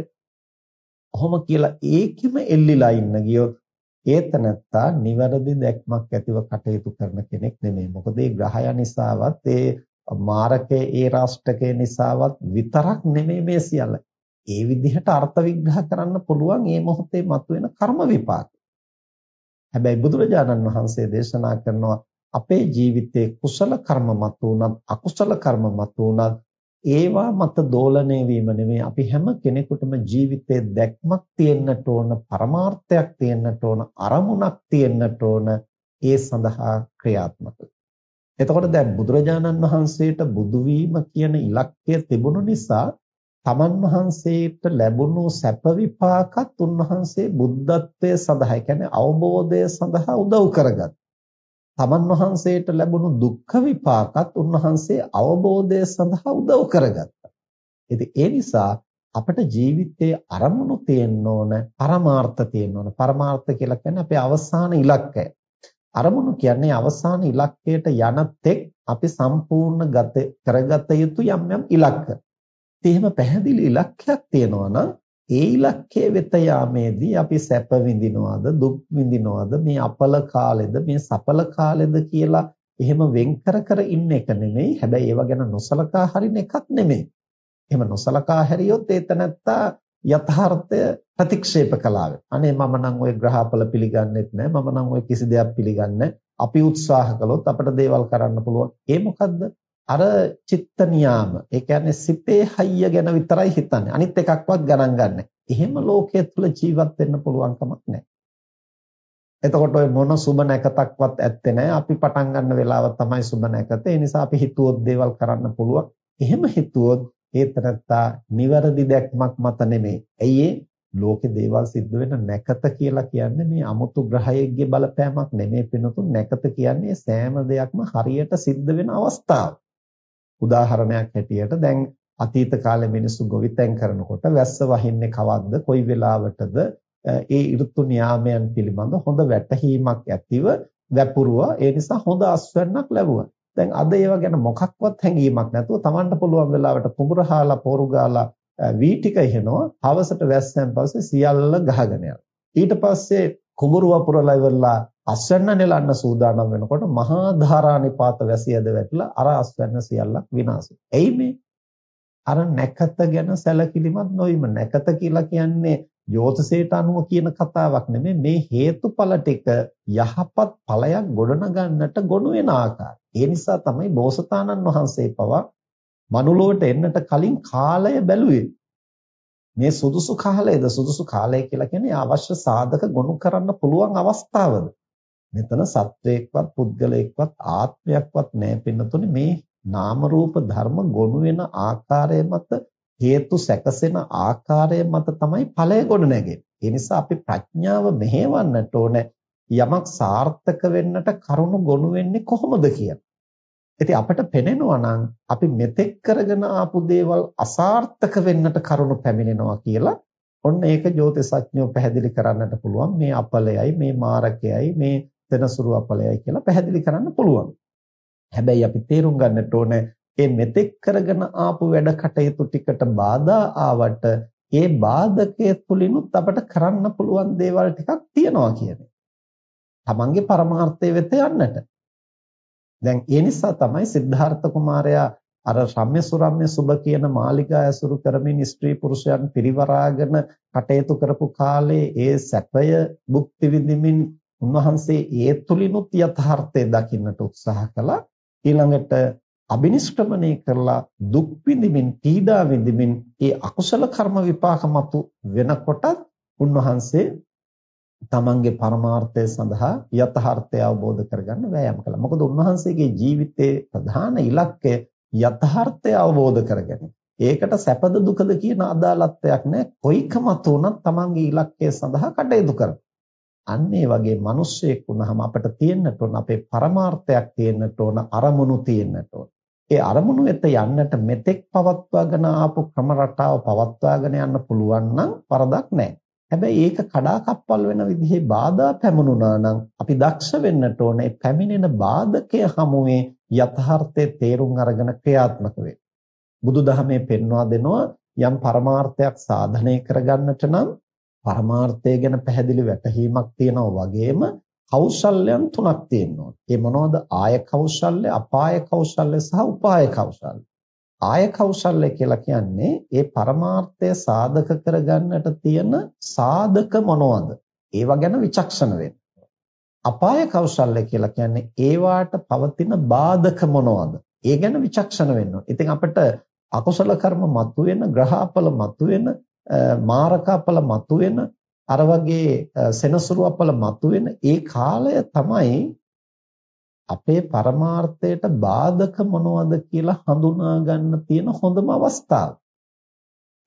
කොහොම කියලා ඒකෙම එල්ලිලා ඉන්න ගියොත් ඒතනත්තා නිවැරදි දැක්මක් ඇතිව කටයුතු කරන කෙනෙක් නෙමෙයි. මොකද ඒ ග්‍රහය නිසාවත් ඒ මාරකයේ ඒ රාෂ්ටකයේ නිසාවත් විතරක් නෙමෙයි මේ සියල්ල. ඒ විදිහට අර්ථ විග්‍රහ කරන්න පුළුවන් මේ මොහොතේ මතුවෙන කර්ම විපාක. හැබැයි බුදුරජාණන් වහන්සේ දේශනා කරනවා අපේ ජීවිතයේ කුසල කර්ම මතුවුණත් අකුසල කර්ම මතුවුණත් ඒවා මත දෝලණය වීම නෙමෙයි අපි හැම කෙනෙකුටම ජීවිතයේ දැක්මක් තියෙන්නට ඕන පරමාර්ථයක් තියෙන්නට ඕන අරමුණක් තියෙන්නට ඕන ඒ සඳහා ක්‍රියාත්මක එතකොට දැන් බුදුරජාණන් වහන්සේට බුදු කියන ඉලක්කය තිබුණු නිසා තමන් වහන්සේට ලැබුණු සැප විපාකත් උන්වහන්සේ බුද්ධත්වයේ සඳහා, ඒ කියන්නේ අවබෝධය සඳහා උදව් කරගත්. තමන් වහන්සේට ලැබුණු දුක්ඛ විපාකත් උන්වහන්සේ අවබෝධය සඳහා උදව් කරගත්තා. ඉතින් ඒ නිසා අපට ජීවිතයේ අරමුණු තියෙන්න ඕන, පරමාර්ථ තියෙන්න ඕන. පරමාර්ථ කියලා කියන්නේ අපේ අවසාන ඉලක්කය. අරමුණු කියන්නේ අවසාන ඉලක්කයට යන තෙක් අපි සම්පූර්ණ ගත කරගත යුතු යම් යම් ඉලක්ක. එහෙම පැහැදිලි ඉලක්කයක් තියෙනවා නම් ඒ ඉලක්කයේ වෙත යාමේදී අපි සැප විඳිනවද දුක් විඳිනවද මේ අපල කාලෙද මේ සපල කාලෙද කියලා එහෙම වෙන් කර කර ඉන්න එක නෙමෙයි හැබැයි ඒව ගැන නොසලකා හරින එකක් නෙමෙයි එහෙම නොසලකා හැරියොත් ඒ තනත්තා යථාර්ථය ප්‍රතික්ෂේප කළාවේ අනේ මම නම් ওই ග්‍රහඵල පිළිගන්නෙත් නෑ මම නම් ওই කිසි දෙයක් පිළිගන්නේ අපි උත්සාහ කළොත් අපිට දේවල් කරන්න පුළුවන් ඒ මොකද්ද අර චිත්ත නියාම ඒ කියන්නේ සිතේ හයිය ගැන විතරයි හිතන්නේ අනිත් එකක්වත් ගණන් ගන්නෑ. එහෙම ලෝකයේ තුල ජීවත් වෙන්න පුළුවන් කමක් නැහැ. එතකොට ඔය මොන සුබ නැකතක්වත් ඇත්තේ නැහැ. අපි පටන් ගන්න වෙලාව තමයි සුබ නැකත. ඒ නිසා අපි හිතුවොත් දේවල් කරන්න පුළුවන්. එහෙම හිතුවොත් ඒතරත්තා නිවැරදි දැක්මක් මත නෙමෙයි. ඇයි ලෝකේ දේවල් සිද්ධ වෙන නැකත කියලා කියන්නේ මේ අමුතු ග්‍රහයෙක්ගේ බලපෑමක් නෙමෙයි පිනතුන් නැකත කියන්නේ සෑම දෙයක්ම හරියට සිද්ධ වෙන අවස්ථාව. උදාහරණයක් හැටියට දැන් අතීත කාලේ මිනිස්සු ගොවිතැන් කරනකොට වැස්ස වහින්නේ කවද්ද? කොයි වෙලාවටද? ඒ ඍතු නියාමයන් පිළිබඳ හොඳ වැටහීමක් ඇතිව වැපුරුවා ඒ නිසා හොඳ අස්වැන්නක් ලැබුවා. දැන් අද ඒව ගැන මොකක්වත් හැඟීමක් නැතුව Tamanට පුළුවන් වෙලාවට කුඹුර හාලා පොරු ගාලා වී ටික එහෙනවා හවසට වැස්සෙන් පස්සේ සියල්ල ගහගෙන ඊට පස්සේ කුඹුර වපුරලා ඉවරලා අස්වැන්න නෙලන්න සූදානම් වෙනකොට මහා ධාරානිපාත වැසියද වැටලා අර අස්වැන්න සියල්ලක් විනාශ එයි මේ? අර නැකත ගැන සැලකිලිමත් නොවීම. නැකත කියලා කියන්නේ ජෝතිෂයට අනුව කියන කතාවක් නෙමෙයි. මේ හේතුඵල ටික යහපත් ඵලයක් ගොඩනගන්නට ගොනු වෙන ආකාරය. ඒ නිසා තමයි බෝසතාණන් වහන්සේ පවා මනුලොවට එන්නට කලින් කාලය බැලුවේ. මේ සුදුසු කාලයද? සුදුසු කාලය කියලා කියන්නේ අවශ්‍ය සාධක ගොනු කරන්න පුළුවන් අවස්ථාවද? මෙතන සත්වයක්වත් පුද්ගලයෙක්වත් ආත්මයක්වත් නැහැ පින්නතුනේ මේ නාම රූප ධර්ම ගොනු වෙන ආකාරය මත හේතු සැකසෙන ආකාරය මත තමයි ඵලය ගොඩ නැගෙන්නේ. ඒ නිසා අපි ප්‍රඥාව මෙහෙවන්නට ඕන යමක් සාර්ථක වෙන්නට කරුණු ගොනු වෙන්නේ කොහොමද කියලා. ඉතින් අපිට පෙනෙනවා නම් අපි මෙතෙක් කරගෙන ආපු දේවල් අසාර්ථක වෙන්නට කරුණු පැමිණෙනවා කියලා ඔන්න ඒක ජ්‍යොතිෂඥයෝ පැහැදිලි කරන්නට පුළුවන් මේ අපලයයි මේ මාරකයයි මේ වෙනසුරු අපලයයි කියලා පැහැදිලි කරන්න පුළුවන්. හැබැයි අපි තේරුම් ගන්නට ඕනේ මේ මෙතෙක් කරගෙන ආපු වැඩ කටයුතු ටිකට බාධා ආවට ඒ බාධකයේ තුලිනුත් අපට කරන්න පුළුවන් දේවල් ටිකක් තියෙනවා කියන්නේ. තමන්ගේ පරමාර්ථය වෙත යන්නට. දැන් ඒ නිසා තමයි සිද්ධාර්ථ කුමාරයා අර රම්‍ය සුරම්‍ය සුබ කියන මාලිගා ඇසුරු කරමින් ස්ත්‍රී පුරුෂයන් පිරිවරාගෙන කටයුතු කරපු කාලේ ඒ සැපය භුක්ති විඳින්මින් උන්වහන්සේ ඒ තුලිනුත් යථාර්ථය දකින්නට උත්සාහ කළා. ඊළඟට අබිනිෂ්ක්‍රමණය කරලා දුක් විඳින්මින් පීඩා විඳින්මින් ඒ අකුසල කර්ම විපාක මතු වෙනකොටත් උන්වහන්සේ තමන්ගේ පරමාර්ථය සඳහා යථාර්ථය අවබෝධ කරගන්න වෑයම් කළා. මොකද උන්වහන්සේගේ ජීවිතයේ ප්‍රධාන ඉලක්කය යථාර්ථය අවබෝධ කරගැනීම. ඒකට සැපද දුකද කියන අදාළත්වයක් නැහැ. කොයිකමත් උනත් තමන්ගේ ඉලක්කය සඳහා කටයුතු කරනවා. අන්න ඒ වගේ මිනිස්සෙක් වුණාම අපිට තියෙන්නට ඕන අපේ පරමාර්ථයක් තියෙන්නට ඕන අරමුණු තියෙන්නට ඕන. ඒ අරමුණු වෙත යන්නට මෙතෙක් පවත්වාගෙන ආපු ක්‍රම රටාව පවත්වාගෙන යන්න පුළුවන් නම් වරදක් නැහැ. හැබැයි ඒක කඩාකප්පල් වෙන විදිහේ බාධා පැමුණුනා නම් අපි දක්ෂ වෙන්නට ඕනේ පැමිණෙන බාධකය හමුවේ යථාර්ථයේ තේරුම් අරගෙන ක්‍රියාත්මක වෙන්න. බුදුදහමේ පෙන්වා දෙනවා යම් පරමාර්ථයක් සාධනය කරගන්නට නම් පරමාර්ථය ගැන පැහැදිලි වැටහීමක් තියෙනවා වගේම කෞශල්‍යයන් තුනක් තියෙනවා. ඒ මොනවද? ආය කෞශල්‍ය, අපාය කෞශල්‍ය සහ උපාය කෞශල්‍ය. ආය කෞශල්‍ය කියලා කියන්නේ ඒ පරමාර්ථය සාධක කරගන්නට තියෙන සාධක මොනවද? ඒවා ගැන විචක්ෂණ වෙන්න. අපාය කෞශල්‍ය කියලා කියන්නේ ඒවාට පවතින බාධක මොනවද? ඒ ගැන විචක්ෂණ වෙන්න ඕනේ. ඉතින් අපිට අකුසල කර්ම මතුවෙන, ග්‍රහපල මතුවෙන, මාරකපල මතුවෙන, අර වගේ සෙනසුරු අපල මතුවෙන ඒ කාලය තමයි අපේ පරමාර්ථයට බාධක මොනවද කියලා හඳුනා ගන්න තියෙන හොඳම අවස්ථාව.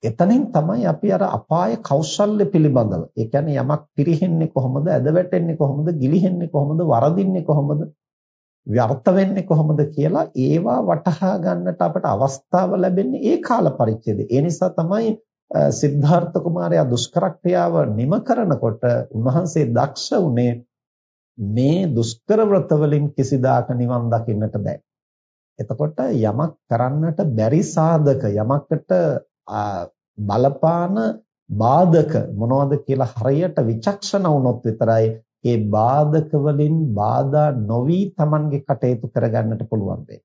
එතනින් තමයි අපි අර අපාය කෞශල්‍ය පිළිබඳව. ඒ කියන්නේ යමක් පිරෙහෙන්නේ කොහොමද, ඇද වැටෙන්නේ කොහොමද, ගිලිහෙන්නේ කොහොමද, වරදින්නේ කොහොමද, ව්‍යර්ථ වෙන්නේ කොහොමද කියලා ඒවා වටහා ගන්නට අපට අවස්ථාව ලැබෙන්නේ ඒ කාල පරිච්ඡේදය. ඒ නිසා තමයි සිද්ධාර්ථ කුමාරයා දුෂ්කර ක්‍රියාව නිම කරනකොට උන්වහන්සේ දක්ෂ උනේ මේ දුෂ්කර ව්‍රත වලින් කිසිදාක නිවන් දකින්නට බෑ. එතකොට යමක් කරන්නට බැරි සාධක යමකට බලපාන බාධක මොනවද කියලා හරියට විචක්ෂණ වුණොත් විතරයි ඒ බාධක වලින් බාධා නොවි Tamange කටයුතු කරගන්නට පුළුවන් වෙන්නේ.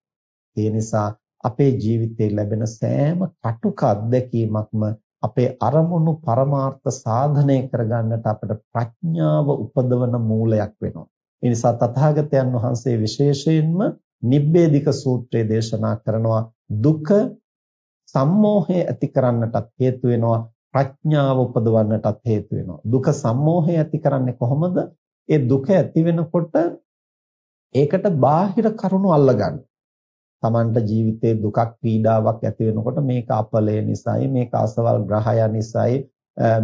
ඒ නිසා අපේ ජීවිතේ ලැබෙන සෑම කටුක අත්දැකීමක්ම අපේ අරමුණු පරමාර්ථ සාධනය කරගන්නට අපට ප්‍රඥාව උපදවන මූලයක් වෙනවා. ඒ නිසා තථාගතයන් වහන්සේ විශේෂයෙන්ම නිබ්බේධික සූත්‍රයේ දේශනා කරනවා දුක සම්මෝහය ඇති කරන්නටත් හේතු වෙනවා ප්‍රඥාව උපදවන්නටත් හේතු වෙනවා. දුක සම්මෝහය ඇති කරන්නේ කොහොමද? ඒ දුක ඇති වෙනකොට ඒකට බාහිර කරුණු අල්ලගන්න. Tamanට ජීවිතේ දුකක් පීඩාවක් ඇති වෙනකොට මේක අපලය නිසායි මේක අසවල් ග්‍රහය නිසායි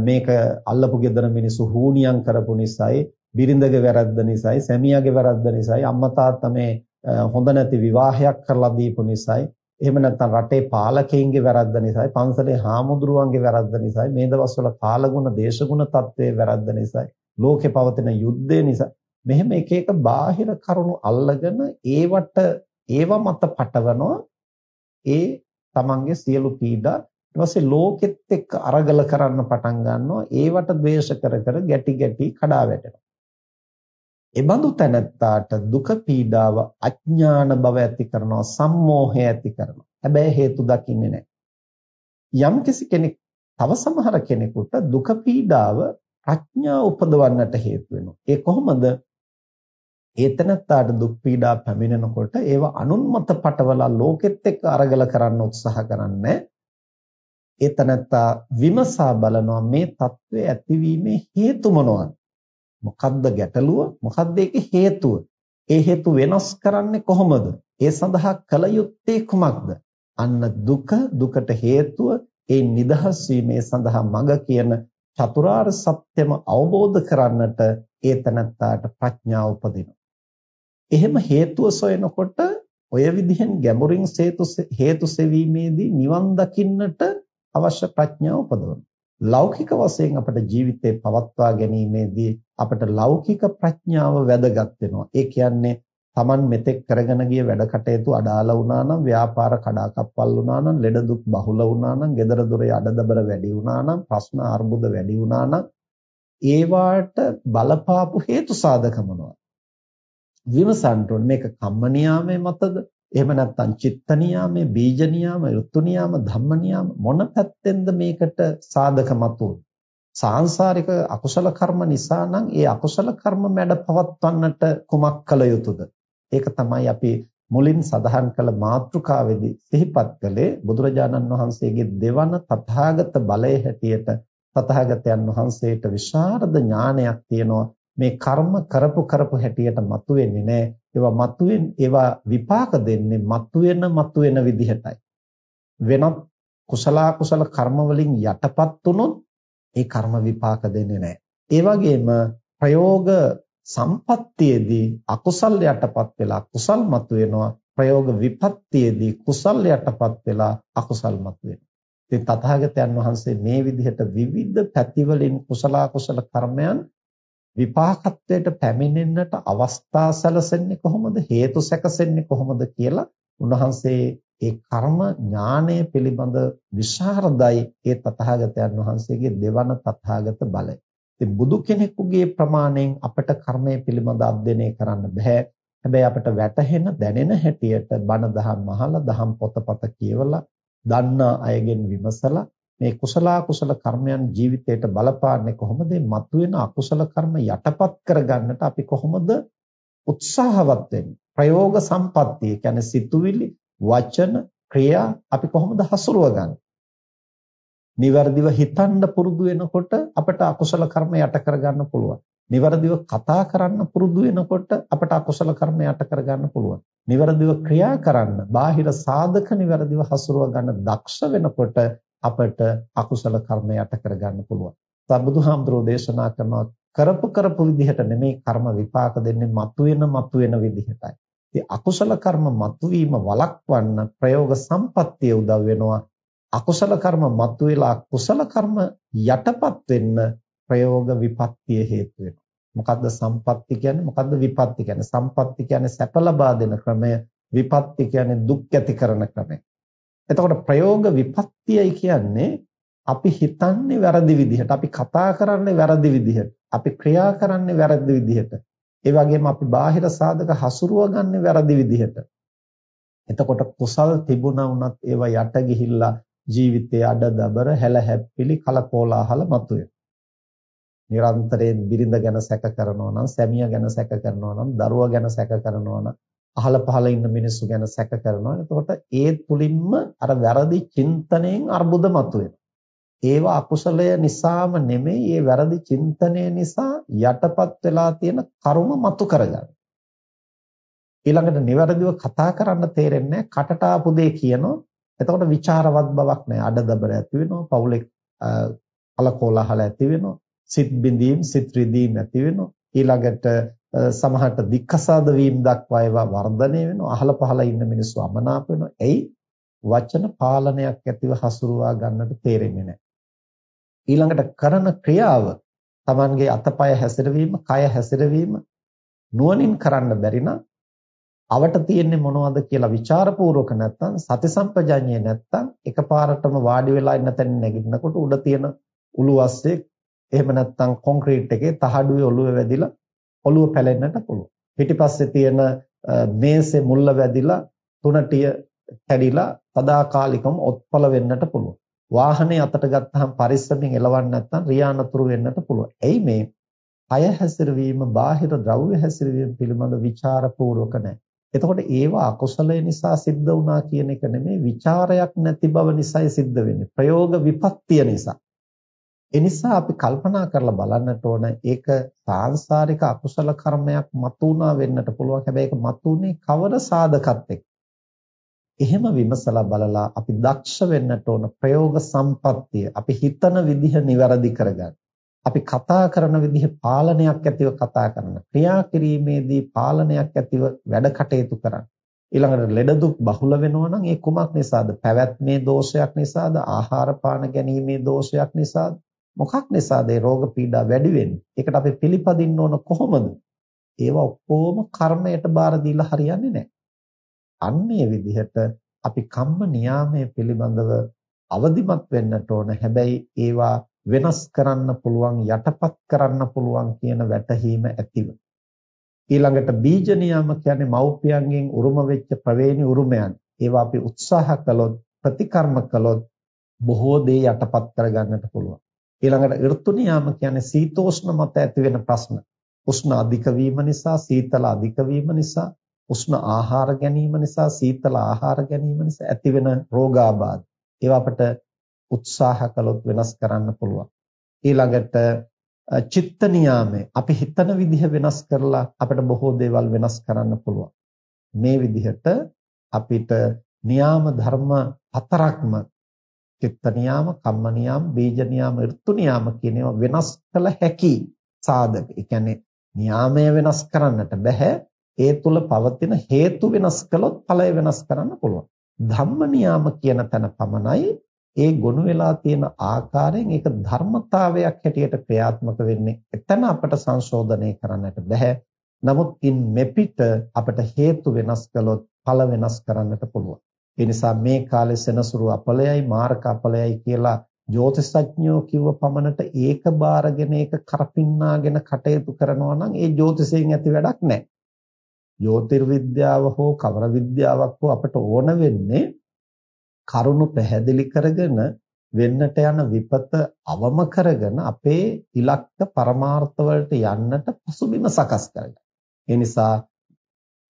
මේක අල්ලපු gedara මිනිසු හූනියම් කරපු නිසායි බිරිඳගේ වැරද්ද නිසායි සැමියාගේ වැරද්ද නිසායි අම්මා තාත්තා මේ හොඳ නැති විවාහයක් කරලා දීපු නිසායි එහෙම නැත්නම් රටේ පාලකයින්ගේ වැරද්ද නිසායි පන්සලේ හාමුදුරුවන්ගේ වැරද්ද නිසායි මේ දවස්වල කාලගුණ දේශගුණ තත්ත්වයේ වැරද්ද නිසායි ලෝකේ පවතින යුද්ධය නිසා. මෙහෙම එක එක බාහිර කරුණු අල්ලගෙන ඒවට ඒව මත පටවනවා ඒ තමන්ගේ සියලු පීඩා ඊට පස්සේ ලෝකෙත් එක්ක අරගල කරන්න පටන් ගන්නවා ඒවට ද්වේෂ කර කර ගැටි ගැටි කඩා වැටෙනවා. එබඳු තැනැත්තාට දුක පීඩාව අඥාන බව ඇති කරනවා සම්මෝහය ඇති කරනවා. හැබැයි හේතු දකින්නේ නැහැ. යම් කෙනෙක් තව සමහර කෙනෙකුට දුක පීඩාව ප්‍රඥා උපදවන්නට හේතු වෙනවා. ඒ කොහොමද? ඒතනත්තාට දුක් පීඩා පැමිණෙනකොට ඒව අනුන්මත පටවලා ලෝකෙත් එක්ක අරගල කරන්න උත්සාහ කරන්නේ. ඒතනත්තා විමසා බලනවා මේ తත්වයේ ඇතිවීමේ හේතු මොනවද? මොකද්ද ගැටලුව? මොකද්ද ඒකේ හේතුව? ඒ හේතු වෙනස් කරන්නේ කොහොමද? ඒ සඳහා කල යුත්තේ කුමක්ද? අන්න දුක දුකට හේතුව ඒ නිදහස් වීමේ සඳහා මඟ කියන චතුරාර්ය සත්‍යම අවබෝධ කරන්නට ඒ තනත්තාට ප්‍රඥාව උපදිනවා. එහෙම හේතුව සොයනකොට ඔය විදිහෙන් ගැඹුරින් හේතු හේතු සෙවීමේදී නිවන් දකින්නට අවශ්‍ය ප්‍රඥාව උපදවනවා. ලෞකික වශයෙන් අපට ජීවිතේ පවත්වා ගැනීමේදී අපට ලෞකික ප්‍රඥාව වැදගත් වෙනවා. ඒ කියන්නේ Taman මෙතෙක් කරගෙන ගිය වැඩ කටයුතු අඩාල වුණා නම්, ව්‍යාපාර කඩාකප්පල් වුණා නම්, ලෙඩ දුක් බහුල වුණා නම්, gedara dore අඩදබර වැඩි වුණා නම්, ප්‍රශ්න අර්බුද වැඩි වුණා නම්, ඒවාට බලපාපු හේතු සාධක මොනවද? විමසන්න ඕනේ. මේක කම්ම නියාමයේ මතද? එහෙම නැත්නම් චිත්ත නියාමයේ බීජ නියාම ඍතු නියාම ධම්ම නියාම මොන පැත්තෙන්ද මේකට සාධක මතුවේ? සාංශාරික අකුසල කර්ම නිසා නම් ඒ අකුසල කර්ම මැඩ පවත්වන්නට කුමක් කළ යුතුද? ඒක තමයි අපි මුලින් සඳහන් කළ මාතෘකාවේදී සිහිපත් කළේ බුදුරජාණන් වහන්සේගේ දෙවන තථාගත බලය හැටියට. තථාගතයන් වහන්සේට විශාරද ඥානයක් තියෙනවා. මේ කර්ම කරපු කරපු හැටියට මතුවෙන්නේ නැහැ. ඒවා මතුවෙන් ඒවා විපාක දෙන්නේ මතුවෙන මතුවෙන විදිහටයි. වෙනත් කුසල කුසල කර්ම වලින් යටපත් වුනොත් ඒ කර්ම විපාක දෙන්නේ නැහැ. ඒ වගේම ප්‍රයෝග සම්පත්තියේදී අකුසල් යටපත් වෙලා කුසල් මතුවෙනවා. ප්‍රයෝග විපත්තියේදී කුසල් යටපත් වෙලා අකුසල් මතුවෙනවා. ඉතින් තථාගතයන් වහන්සේ මේ විදිහට විවිධ පැතිවලින් කුසල කුසල කර්මයන් විපාකත්වයට පැමිණෙන්නට අවස්ථා සැලසෙන්නේ කොහොමද හේතු සැකසෙන්නේ කොහොමද කියලා උන්වහන්සේ ඒ කර්ම ඥානය පිළිබඳ විශාරදයි ඒ තථාගතයන් වහන්සේගේ දෙවන තථාගත බලය. ඉතින් බුදු කෙනෙකුගේ ප්‍රමාණයෙන් අපට කර්මය පිළිබඳ අධ්‍යයනය කරන්න බෑ. හැබැයි අපට වැටහෙන දැනෙන හැටියට බණ දහම් අහලා දහම් පොතපත කියවලා දන්නා අයගෙන් විමසලා මේ කුසල කුසල කර්මයන් ජීවිතයට බලපාන්නේ කොහොමද? මතුවෙන අකුසල කර්ම යටපත් කරගන්නට අපි කොහොමද උත්සාහවත් වෙන්නේ? ප්‍රයෝග සම්පත්තිය කියන්නේ සිතුවිලි, වචන, ක්‍රියා අපි කොහොමද හසුරුවගන්නේ? නිවර්දිව හිතන්න පුරුදු වෙනකොට අපට අකුසල කර්ම යට කරගන්න පුළුවන්. නිවර්දිව කතා කරන්න පුරුදු වෙනකොට අපට අකුසල කර්ම යට කරගන්න පුළුවන්. නිවර්දිව ක්‍රියා කරන්න, බාහිර සාධක නිවර්දිව හසුරුව ගන්න දක්ෂ වෙනකොට අපට අකුසල කර්ම යට කරගන්න පුළුවන්. සබ්බුදුහාමුදුරෝ දේශනා කරනවා කරපු කරපු විදිහට නෙමෙයි කර්ම විපාක දෙන්නේ මතුවෙන මතුවෙන විදිහටයි. ඉතින් අකුසල කර්ම මතුවීම වළක්වන්න ප්‍රයෝග සම්පත්තිය උදව් වෙනවා. අකුසල කර්ම මතුවලා කුසල කර්ම යටපත් වෙන්න ප්‍රයෝග විපත්තිය හේතු වෙනවා. මොකද්ද සම්පත්ති කියන්නේ? මොකද්ද විපත්ති කියන්නේ? සම්පත්ති කියන්නේ සැප ලබා දෙන ක්‍රමය, විපත්ති කියන්නේ දුක් ඇති කරන ක්‍රමය. එතකොට ප්‍රයෝග විපත්තියයි කියන්නේ අපි හිතන්නේ වැරදි විදිහට, අපි කතා කරන්නේ වැරදි විදිහට, අපි ක්‍රියා කරන්නේ වැරදි විදිහට. ඒ වගේම අපි බාහිර සාධක හසුරුව ගන්න වැරදි විදිහට. එතකොට කුසල් තිබුණා වුණත් ඒවා යට ගිහිල්ලා ජීවිතයේ අඩදබර හැල හැප්පිලි කලකෝලාහල මතුවේ. නිරන්තරයෙන් බිරිඳ ගැන සැක කරනවා නම්, සැමියා ගැන සැක කරනවා නම්, දරුවා ගැන සැක කරනවා නම්, අහල පහල ඉන්න මිනිස්සු ගැන සැක කරනවා. එතකොට ඒ තුලින්ම අර වැරදි චින්තනයෙන් අර්බුද මතුවෙනවා. ඒවා අකුසලය නිසාම නෙමෙයි, ඒ වැරදි චින්තනය නිසා යටපත් වෙලා තියෙන කර්ම මතු කරගන්න. ඊළඟට නිවැරදිව කතා කරන්න තේරෙන්නේ කටට ආපු දේ කියනවා එතකොට ਵਿਚාරවත් බවක් නැහැ. අඩදබර ඇති වෙනවා, පවුලේ කලකෝලහල ඇති වෙනවා, සිත් බිඳීම්, සිත් රිදීම් ඇති වෙනවා. ඊළඟට සමහරට දික්කසාද වීම දක්වා ඒවා වර්ධනය වෙනවා. අහල පහල ඉන්න මිනිස්සු අමනාප වෙනවා. එයි වචන පාලනයක් ඇතිව හසුරුවා ගන්නට තේරෙන්නේ නැහැ. ඊළඟට කරන ක්‍රියාව Tamanගේ අතපය හැසිරවීම, කය හැසිරවීම නුවණින් කරන්න බැරි නම් අවට තියෙන්නේ මොනවද කියලා ਵਿਚාරපූර්වක නැත්තම් සති සම්පජඤ්ඤය නැත්තම් එකපාරටම වාඩි වෙලා ඉන්න තැන නැගිටිනකොට උඩ තියෙන උළුවස්සේ එහෙම නැත්තම් කොන්ක්‍රීට් එකේ තහඩුවේ ඔළුව වැදිලා ඔළුව පැලෙන්නට පුළුවන්. පිටිපස්සේ තියෙන මේසේ මුල්ල වැදිලා තුනටිය කැඩිලා සදාකාලිකව ඔත්පල වෙන්නට පුළුවන්. වාහනේ අතට ගත්තාම පරිස්සමින් එලවන්න නැත්නම් රියානතුරු වෙන්නට පුළුවන්. එයි මේ අය හැසිරවීම, බාහිර ද්‍රව්‍ය හැසිරවීම පිළිබඳ ਵਿਚාරපූර්වක නැහැ. එතකොට ඒවා අකුසලය නිසා සිද්ධ වුණා කියන එක නෙමෙයි, ਵਿਚාරයක් නැති බව නිසායි සිද්ධ වෙන්නේ. ප්‍රයෝග විපත්තිය නිසා. ඒ නිසා අපි කල්පනා කරලා බලන්නට ඕන ඒක සාංශාරික අකුසල කර්මයක් මතුණා වෙන්නට පුළුවන්. හැබැයි ඒක මතුනේ කවර සාධකත් එක්ක. එහෙම විමසලා බලලා අපි දක්ෂ වෙන්නට ඕන ප්‍රයෝග සම්පත්තිය. අපි හිතන විදිහ નિවරදි කරගන්න. අපි කතා කරන විදිහ පාලනයක් ඇතිව කතා කරන ක්‍රියා කිරීමේදී පාලනයක් ඇතිව වැඩ කටයුතු කරන්න ඊළඟට ලෙඩ දුක් බහුල වෙනවා නම් ඒ කුමක් නිසාද පැවැත්මේ දෝෂයක් නිසාද ආහාර පාන ගැනීමේ දෝෂයක් නිසාද මොකක් නිසාද ඒ රෝග පීඩා වැඩි වෙන්නේ? ඒකට අපි පිළිපදින්න ඕන කොහොමද? ඒවා ඔක්කොම කර්මයට බාර දීලා හරියන්නේ නැහැ. අන්නේ විදිහට අපි කම්ම නියාමයේ පිළිබඳව අවදිමත් වෙන්නට ඕන. හැබැයි ඒවා වෙනස් කරන්න පුළුවන් යටපත් කරන්න පුළුවන් කියන වැටහීම ඇතිව. ඊළඟට බීජ නියම කියන්නේ මව්පියන්ගෙන් උරුම වෙච්ච ප්‍රවේණි උරුමයන්. ඒවා අපි උත්සාහ කළොත් ප්‍රතිකර්ම කළොත් බොහෝ දේ යටපත් කරගන්නට පුළුවන්. ඊළඟට ඍතු නියම කියන්නේ සීතෝෂ්ණ මත ඇති වෙන ප්‍රශ්න උෂ්ණ අධික වීම නිසා සීතල අධික වීම නිසා උෂ්ණ ආහාර ගැනීම නිසා සීතල ආහාර ගැනීම නිසා ඇතිවෙන රෝගාබාධ ඒවා අපට උත්සාහ කළොත් වෙනස් කරන්න පුළුවන්. ඊළඟට චිත්ත නියාමය අපි හිතන විදිහ වෙනස් කරලා අපිට බොහෝ දේවල් වෙනස් කරන්න පුළුවන්. මේ විදිහට අපිට නියාම ධර්ම හතරක්ම චිත්ත නියාම, කම්ම නියාම, බීජ නියාම, ඍතු නියාම කියන ඒවා වෙනස් කළ හැකි සාධක. ඒ කියන්නේ නියාමය වෙනස් කරන්නට බෑ. ඒ තුල පවතින හේතු වෙනස් කළොත් ඵලය වෙනස් කරන්න පුළුවන්. ධම්ම නියාම කියන තැන පමණයි ඒ ගොනු වෙලා තියෙන ආකාරයෙන් ඒක ධර්මතාවයක් හැටියට ක්‍රියාත්මක වෙන්නේ එතන අපට සංශෝධනය කරන්නට බෑ නමුත් ඉන් මෙපිට අපට හේතු වෙනස් කළොත් ඵල වෙනස් කරන්නට පුළුවන් ඒ නිසා මේ කාලේ සෙනසුරු අපලයයි මාර්ග අපලයයි කියලා ජ්‍යොතිෂඥයෝ කිව්ව පමණට ඒක බාරගෙන ඒක කරපින්නාගෙන කටයුතු කරනවා නම් ඒ ජ්‍යොතිෂයෙන් ඇති වැඩක් නැහැ ජ්‍යොතිර්විද්‍යාව හෝ කවර විද්‍යාවක් හෝ අපට ඕන වෙන්නේ කරුණු පැහැදිලි කරගෙන වෙන්නට යන විපත අවම කරගෙන අපේ ඉලක්ක පරමාර්ථ වලට යන්නට පසුබිම සකස් කරගන්න. ඒ නිසා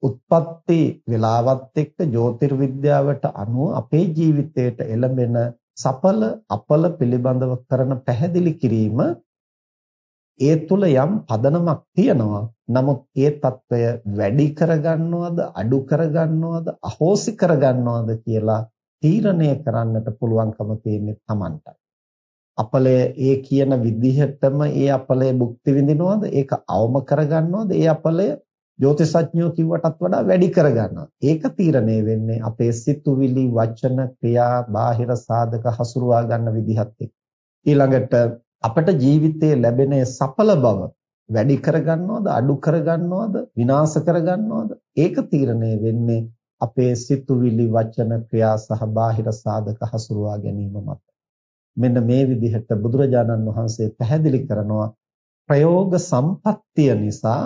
උත්පත්ති වෙලාවත් එක්ක ජ්‍යොතිර්විද්‍යාවට අනුව අපේ ජීවිතයට එළඹෙන සඵල අපල පිළිබඳව කරන පැහැදිලි කිරීම ඒ තුල යම් පදනමක් තියෙනවා. නමුත් ඒ తত্ত্বය වැඩි කරගන්නවද අඩු කරගන්නවද අහෝසි කරගන්නවද කියලා තීරණය කරන්නට පුළුවන්කම තියෙන්නේ Tamanටයි. අපලය ඒ කියන විදිහටම ඒ අපලය භුක්ති විඳිනවද? ඒක අවම කරගන්නවද? ඒ අපලය ජ්‍යොතිෂඥයෝ කිව්වටත් වඩා වැඩි කරගන්නවා. ඒක තීරණය වෙන්නේ අපේ සිතුවිලි, වචන, ක්‍රියා, බාහිර සාධක හසුරුවා ගන්න විදිහත් එක්ක. ඊළඟට අපට ජීවිතයේ ලැබෙන සඵල බව වැඩි කරගන්නවද, අඩු කරගන්නවද, විනාශ කරගන්නවද? ඒක තීරණය වෙන්නේ අපේ සිතුවිලි, වචන, ක්‍රියා සහ බාහිර සාධක හසුරුවා ගැනීම මත. මෙන්න මේ විදිහට බුදුරජාණන් වහන්සේ පැහැදිලි කරනවා ප්‍රයෝග සම්පත්තිය නිසා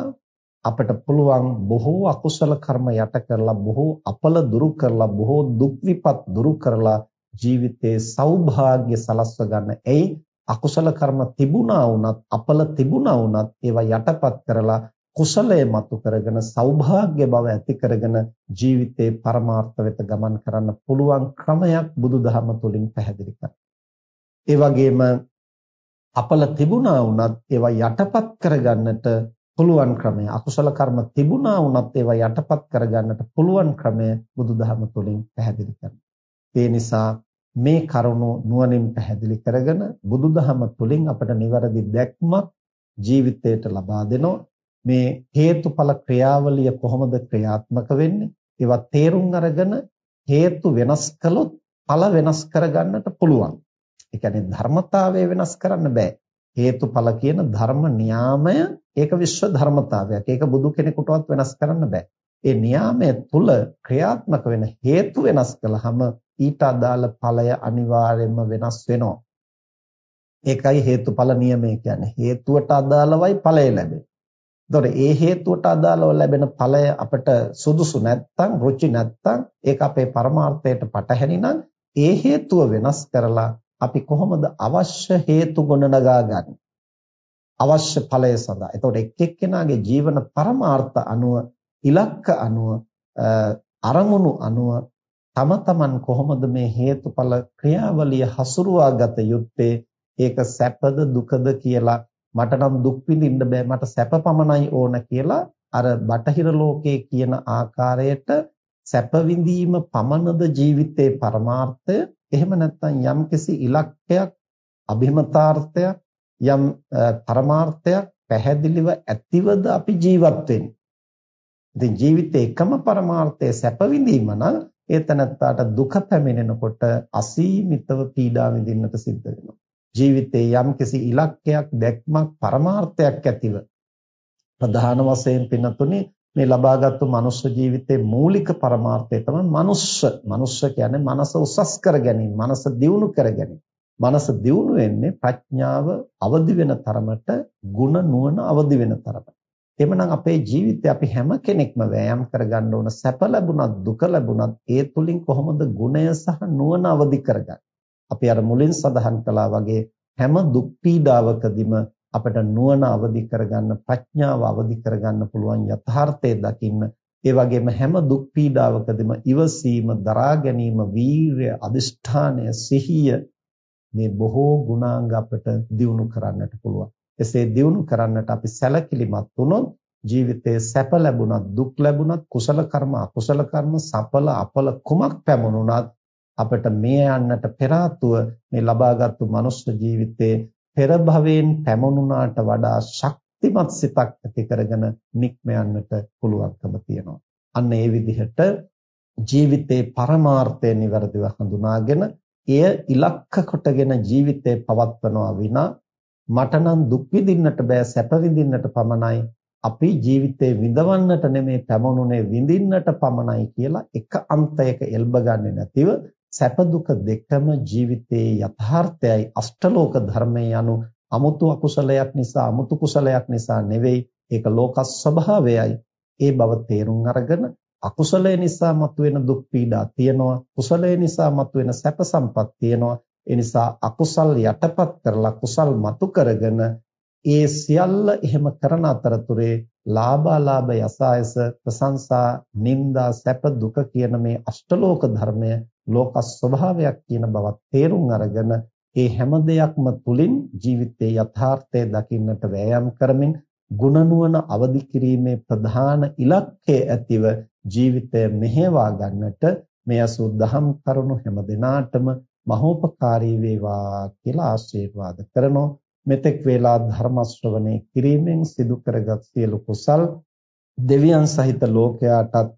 අපට පුළුවන් බොහෝ අකුසල කර්ම යට කරලා බොහෝ අපල දුරු කරලා බොහෝ දුක් විපත් දුරු කරලා ජීවිතයේ සෞභාග්‍ය සලස්ව ගන්න. එයි අකුසල කර්ම තිබුණා වුණත් අපල තිබුණා වුණත් ඒවා යටපත් කරලා කුසලයේ මතු කරගෙන සෞභාග්‍ය බව ඇති කරගෙන ජීවිතේ පරමාර්ථ වෙත ගමන් කරන්න පුළුවන් ක්‍රමයක් බුදුදහම තුළින් පැහැදිලි කරනවා. ඒ වගේම අපල තිබුණා වුණත් ඒවා යටපත් කරගන්නට පුළුවන් ක්‍රමය අකුසල කර්ම තිබුණා වුණත් ඒවා යටපත් කරගන්නට පුළුවන් ක්‍රමය බුදුදහම තුළින් පැහැදිලි කරනවා. ඒ නිසා මේ කරුණු නුවණින් පැහැදිලි කරගෙන බුදුදහම තුළින් අපට නිවැරදි දැක්මක් ජීවිතයට ලබා දෙනවා. මේ හේතුඵල ක්‍රියාවලිය කොහොමද ක්‍රියාත්මක වෙන්නේ? ඒවා තේරුම් අරගෙන හේතු වෙනස් කළොත් ඵල වෙනස් කරගන්නට පුළුවන්. ඒ කියන්නේ ධර්මතාවය වෙනස් කරන්න බෑ. හේතුඵල කියන ධර්ම නියාමය ඒක විශ්ව ධර්මතාවයක්. ඒක බුදු කෙනෙකුටවත් වෙනස් කරන්න බෑ. ඒ නියාමය තුල ක්‍රියාත්මක වෙන හේතු වෙනස් කළාම ඊට අදාළ ඵලය අනිවාර්යයෙන්ම වෙනස් වෙනවා. ඒකයි හේතුඵල නියමය කියන්නේ. හේතුවට අදාළවයි ඵලය ලැබෙන්නේ. එතකොට ඒ හේතුවට අදාළව ලැබෙන ඵලය අපිට සුදුසු නැත්නම් රුචි නැත්නම් ඒක අපේ පරමාර්ථයට පටහැනිනම් ඒ හේතුව වෙනස් කරලා අපි කොහොමද අවශ්‍ය හේතු ගොඩනගා ගන්නේ? අවශ්‍ය ඵලය සඳහා. එතකොට එක් එක්කෙනාගේ ජීවන පරමාර්ථ අනුව ඉලක්ක අනුව අරමුණු අනුව තම තමන් කොහොමද මේ හේතුඵල ක්‍රියාවලිය හසුරුවා ගත යුත්තේ ඒක සැපද දුකද කියලා මට නම් දුක් විඳින්න බෑ මට සැප පමණයි ඕන කියලා අර බටහිර ලෝකයේ කියන ආකාරයට සැප විඳීම පමණද ජීවිතේ පරමාර්ථය එහෙම නැත්නම් යම්කිසි ඉලක්කයක් අභිමතාර්ථයක් යම් පරමාර්ථයක් පැහැදිලිව ඇතිවද අපි ජීවත් වෙන්නේ. ඉතින් ජීවිතේ එකම පරමාර්ථය සැප විඳීම නම් ඒ තනත්තාට දුක පැමිණෙනකොට අසීමිතව පීඩා විඳින්නට සිද්ධ වෙනවා. ජීවිතේ යම්කිසි ඉලක්කයක් දැක්මක් පරමාර්ථයක් ඇතිව ප්‍රධාන වශයෙන් පින්නතුනේ මේ ලබාගත්තු මනුෂ්‍ය ජීවිතයේ මූලික පරමාර්ථය තමයි මනුෂ්‍ය. මනුෂ්‍ය කියන්නේ මනස උසස් කර ගැනීම, මනස දියුණු කර ගැනීම. මනස දියුණු වෙන්නේ ප්‍රඥාව අවදි වෙන තරමට, ಗುಣ නුවණ අවදි වෙන තරමට. එhmenan අපේ ජීවිතේ අපි හැම කෙනෙක්ම වෑයම් කරගන්න ඕන සැප ලැබුණත් දුක ලැබුණත් ඒ තුලින් කොහොමද ගුණය සහ නුවණ අවදි කරගන්නේ? අපි අර මුලින් සඳහන් කළා වගේ හැම දුක් පීඩාවකදීම අපිට නුවණ අවදි කරගන්න ප්‍රඥාව අවදි කරගන්න පුළුවන් යථාර්ථය දකින්න. ඒ වගේම හැම දුක් පීඩාවකදීම ඉවසීම දරා ගැනීම වීරය අදිෂ්ඨානය සිහිය මේ බොහෝ ගුණාංග අපිට දියුණු කරන්නට පුළුවන්. එසේ දියුණු කරන්නට අපි සැලකිලිමත් වුණොත් ජීවිතයේ සැප ලැබුණත් දුක් ලැබුණත් කුසල කර්ම අකුසල කර්ම සඵල අපල කුමක් පැමුණුණත් අපිට මේ යන්නට පෙර මේ ලබාගත්තු මනුෂ්‍ය ජීවිතයේ පෙර භවයෙන් පැමුණුනාට වඩා ශක්තිමත් සිතක් ඇති කරගෙන නික්ම යන්නට පුළුවන්කම තියෙනවා. අන්න ඒ විදිහට ජීවිතේ පරමාර්ථය નિවරදිව හඳුනාගෙන එය ඉලක්ක කොටගෙන ජීවිතේ පවත්වනවා විනා මට නම් දුක් විඳින්නට බෑ සැප විඳින්නට පමණයි අපි ජීවිතේ විඳවන්නට නෙමේ පැමුණුනේ විඳින්නට පමණයි කියලා එක අන්තයක එල්බ ගන්නේ නැතිව සැප දුක දෙකම ජීවිතයේ යථාර්ථයයි අෂ්ටලෝක ධර්මයේ anu අමුතු අකුසලයක් නිසා අමුතු කුසලයක් නිසා නෙවෙයි ඒක ලෝක ස්වභාවයයි ඒ බව තේරුම් අරගෙන අකුසලය නිසා මතුවෙන දුක් පීඩා තියෙනවා. කුසලය නිසා මතුවෙන සැප සම්පත් තියෙනවා. ඒ නිසා අකුසල් යටපත් කරලා කුසල් මතු කරගෙන ඒ සියල්ල එහෙම කරන අතරතුරේ ලාභාලාභ යසායස ප්‍රශංසා නිന്ദා සැප දුක කියන මේ අෂ්ටලෝක ධර්මය ලෝක ස්වභාවයක් කියන බවත් තේරුම් අරගෙන ඒ හැම දෙයක්ම තුලින් ජීවිතයේ යථාර්ථය දකින්නට වෑයම් කරමින් ගුණනුවණ අවදි කිරීමේ ප්‍රධාන ඉලක්කය ඇතිව ජීවිතය මෙහෙවා ගන්නට මේ අසුද්ධහම් කරුණු හැම දිනාටම මහෝපකාරී වේවා කියලා ආශිර්වාද කරනවා මෙතෙක් වේලා ධර්ම ශ්‍රවණය කිරීමෙන් සිදු කරගත් සියලු කුසල් දෙවියන් සහිත ලෝකයාටත්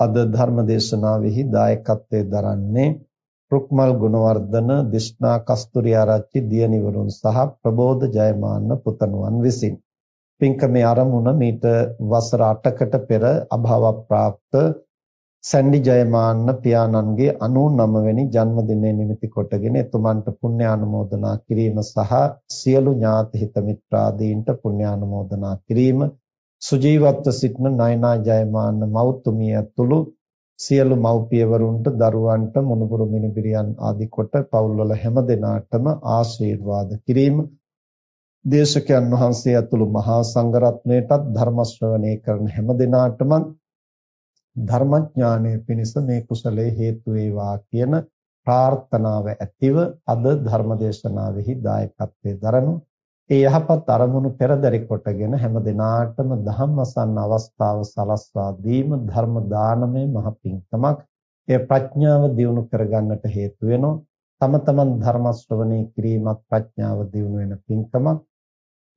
අද ධර්ම දේශනාවෙහි දායකත්වයෙන් දරන්නේ රුක්මල් ගුණවර්ධන දිෂ්ණා කස්තුරි ආරච්චි දියණිවරුන් සහ ප්‍රබෝධ ජයමාන්න පුතණුවන් විසින්. පින්කමේ ආරමුණ මීට වසර 8කට පෙර අභාව ප්‍රාප්ත සැන්ඩි ජයමාන්න පියාණන්ගේ 99 වෙනි ජන්මදිනය නිමිති කොටගෙන එතුමන්ට පුණ්‍ය ආනුමෝදනා කිරීම සහ සියලු ඥාති හිත මිත්‍රාදීන්ට පුණ්‍ය ආනුමෝදනා කිරීම සුජීවත්ව සිටින නයනා ජයමාන්න මෞතුමිය ඇතුළු සියලු මව්පියවරුන්ට දරුවන්ට මුණුබුරු මිනිබිරියන් ආදී කොට පවුල්වල හැම දෙනාටම ආශිර්වාද කිරීම. දේශකයන් වහන්සේ ඇතුළු මහා සංඝරත්නයටත් ධර්ම ශ්‍රවණය කරන හැම දෙනාටම ධර්මඥානය පිණිස මේ කුසලයේ හේතු වේවා කියන ප්‍රාර්ථනාව ඇතිව අද ධර්මදේශනාවෙහි දායකත්වයේ දරනු ඒ යහපත් අරමුණු පෙරදරි කොටගෙන හැම දිනාටම ධම්මසන්න අවස්ථාව සලස්වා දීම ධර්ම දානමය මහ පිංකමක්. ඒ ප්‍රඥාව දියුණු කරගන්නට හේතු වෙනවා. තම තමන් ධර්ම ශ්‍රවණය කිරීමත් ප්‍රඥාව දියුණු වෙන පිංකමක්.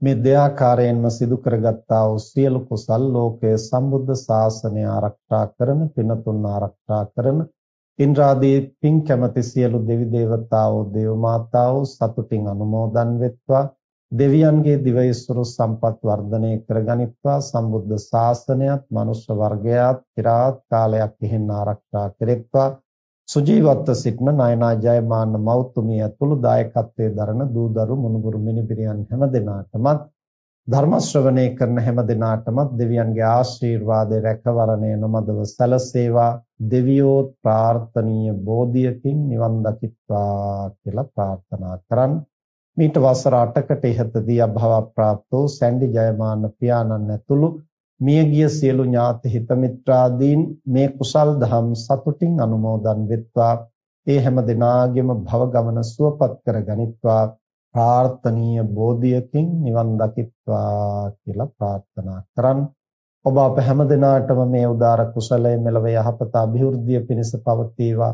මේ දෙආකාරයෙන්ම සිදු කරගත්තා වූ සියලු කුසල් ලෝකයේ සම්බුද්ධ ශාසනය ආරක්ෂා කරන පිනතුන් ආරක්ෂා කරන ඉන්ද්‍රාදී පින් කැමැති සියලු දෙවි දේවතාවෝ දේව මාතාවෝ සතුටින් අනුමෝදන් වෙත්වා. දෙවියන්ගේ දිවයිසුරු සම්පත් වර්ධනය කරගනිත්වා සම්බුද්ධ ශාසනයත් මනුෂ්‍ය වර්ගයාත් চিරාත් කාලයක් ඉහෙන් ආරක්ෂා කෙරෙත්වා. සුජීවත්ව සිටින නයනා ජයමාන්න මෞතුමිය ඇතුළු දායකත්වයේ දරන දූදරු මුණුබුරු මිනිබිරියන් හැම දෙනාටමත් ධර්ම ශ්‍රවණය කරන හැම දෙනාටමත් දෙවියන්ගේ ආශිර්වාදය රැකවරණය නොමදව සැලසේවා. දෙවියෝ ප්‍රාර්ථනීය බෝධියකින් නිවන් දකිත්වා කියලා ප්‍රාර්ථනා කරන් මීට වසර 8කට ඉහතදී අභව ප්‍රාප්තෝ සැන්ඩි ජයමාන්න පියාණන් ඇතුළු මියගිය සියලු ඥාති හිත මිත්‍රාදීන් මේ කුසල් දහම් සතුටින් අනුමෝදන් වෙත්වා. ඒ හැම දිනාගෙම භව ගමන සුවපත් කර ගනිත්වා. ප්‍රාර්ථනීය බෝධියකින් නිවන් දකිත්වා කියලා ප්‍රාර්ථනා කරන් ඔබ අප හැම දිනාටම මේ උදාර කුසලය මෙලව යහපත અભිවෘද්ධිය පිණිස පවතිවා.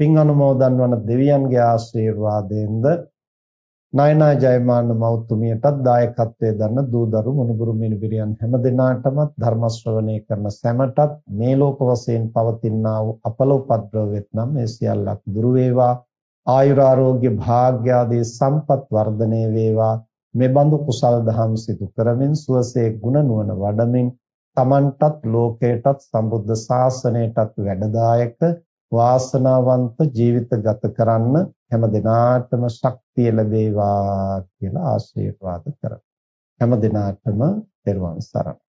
පින් අනුමෝදන් වන දෙවියන්ගේ ආශිර්වාදයෙන්ද නයනා ජයමාන මෞතුමියටත් දායකත්වයේ දරන දූ දරු මුණුබුරු මිනිබිරියන් හැම දිනාටම ධර්ම ශ්‍රවණය කරන සැමටත් මේ ලෝක වශයෙන් පවතිනා වූ අපල උපද්‍රව වෙත්නම් මේ සියල්ලක් දුරු වේවා. ආයුරාෝග්‍ය භාග්‍ය ආදී සම්පත් වර්ධනය වේවා. මේ බඳු කුසල් දහම් සිදු කරමින් සුවසේ ගුණ නුවණ වඩමින් තමන්ටත් ලෝකයටත් සම්බුද්ධ ශාසනයටත් වැඩදායක වාසනාවන්ත ජීවිත ගත කරන්න හැම දිනාටම ශක්තිය ලැබේවා කියලා ආශිර්වාද කරමි. හැම දිනාටම පෙරවන් සරණයි.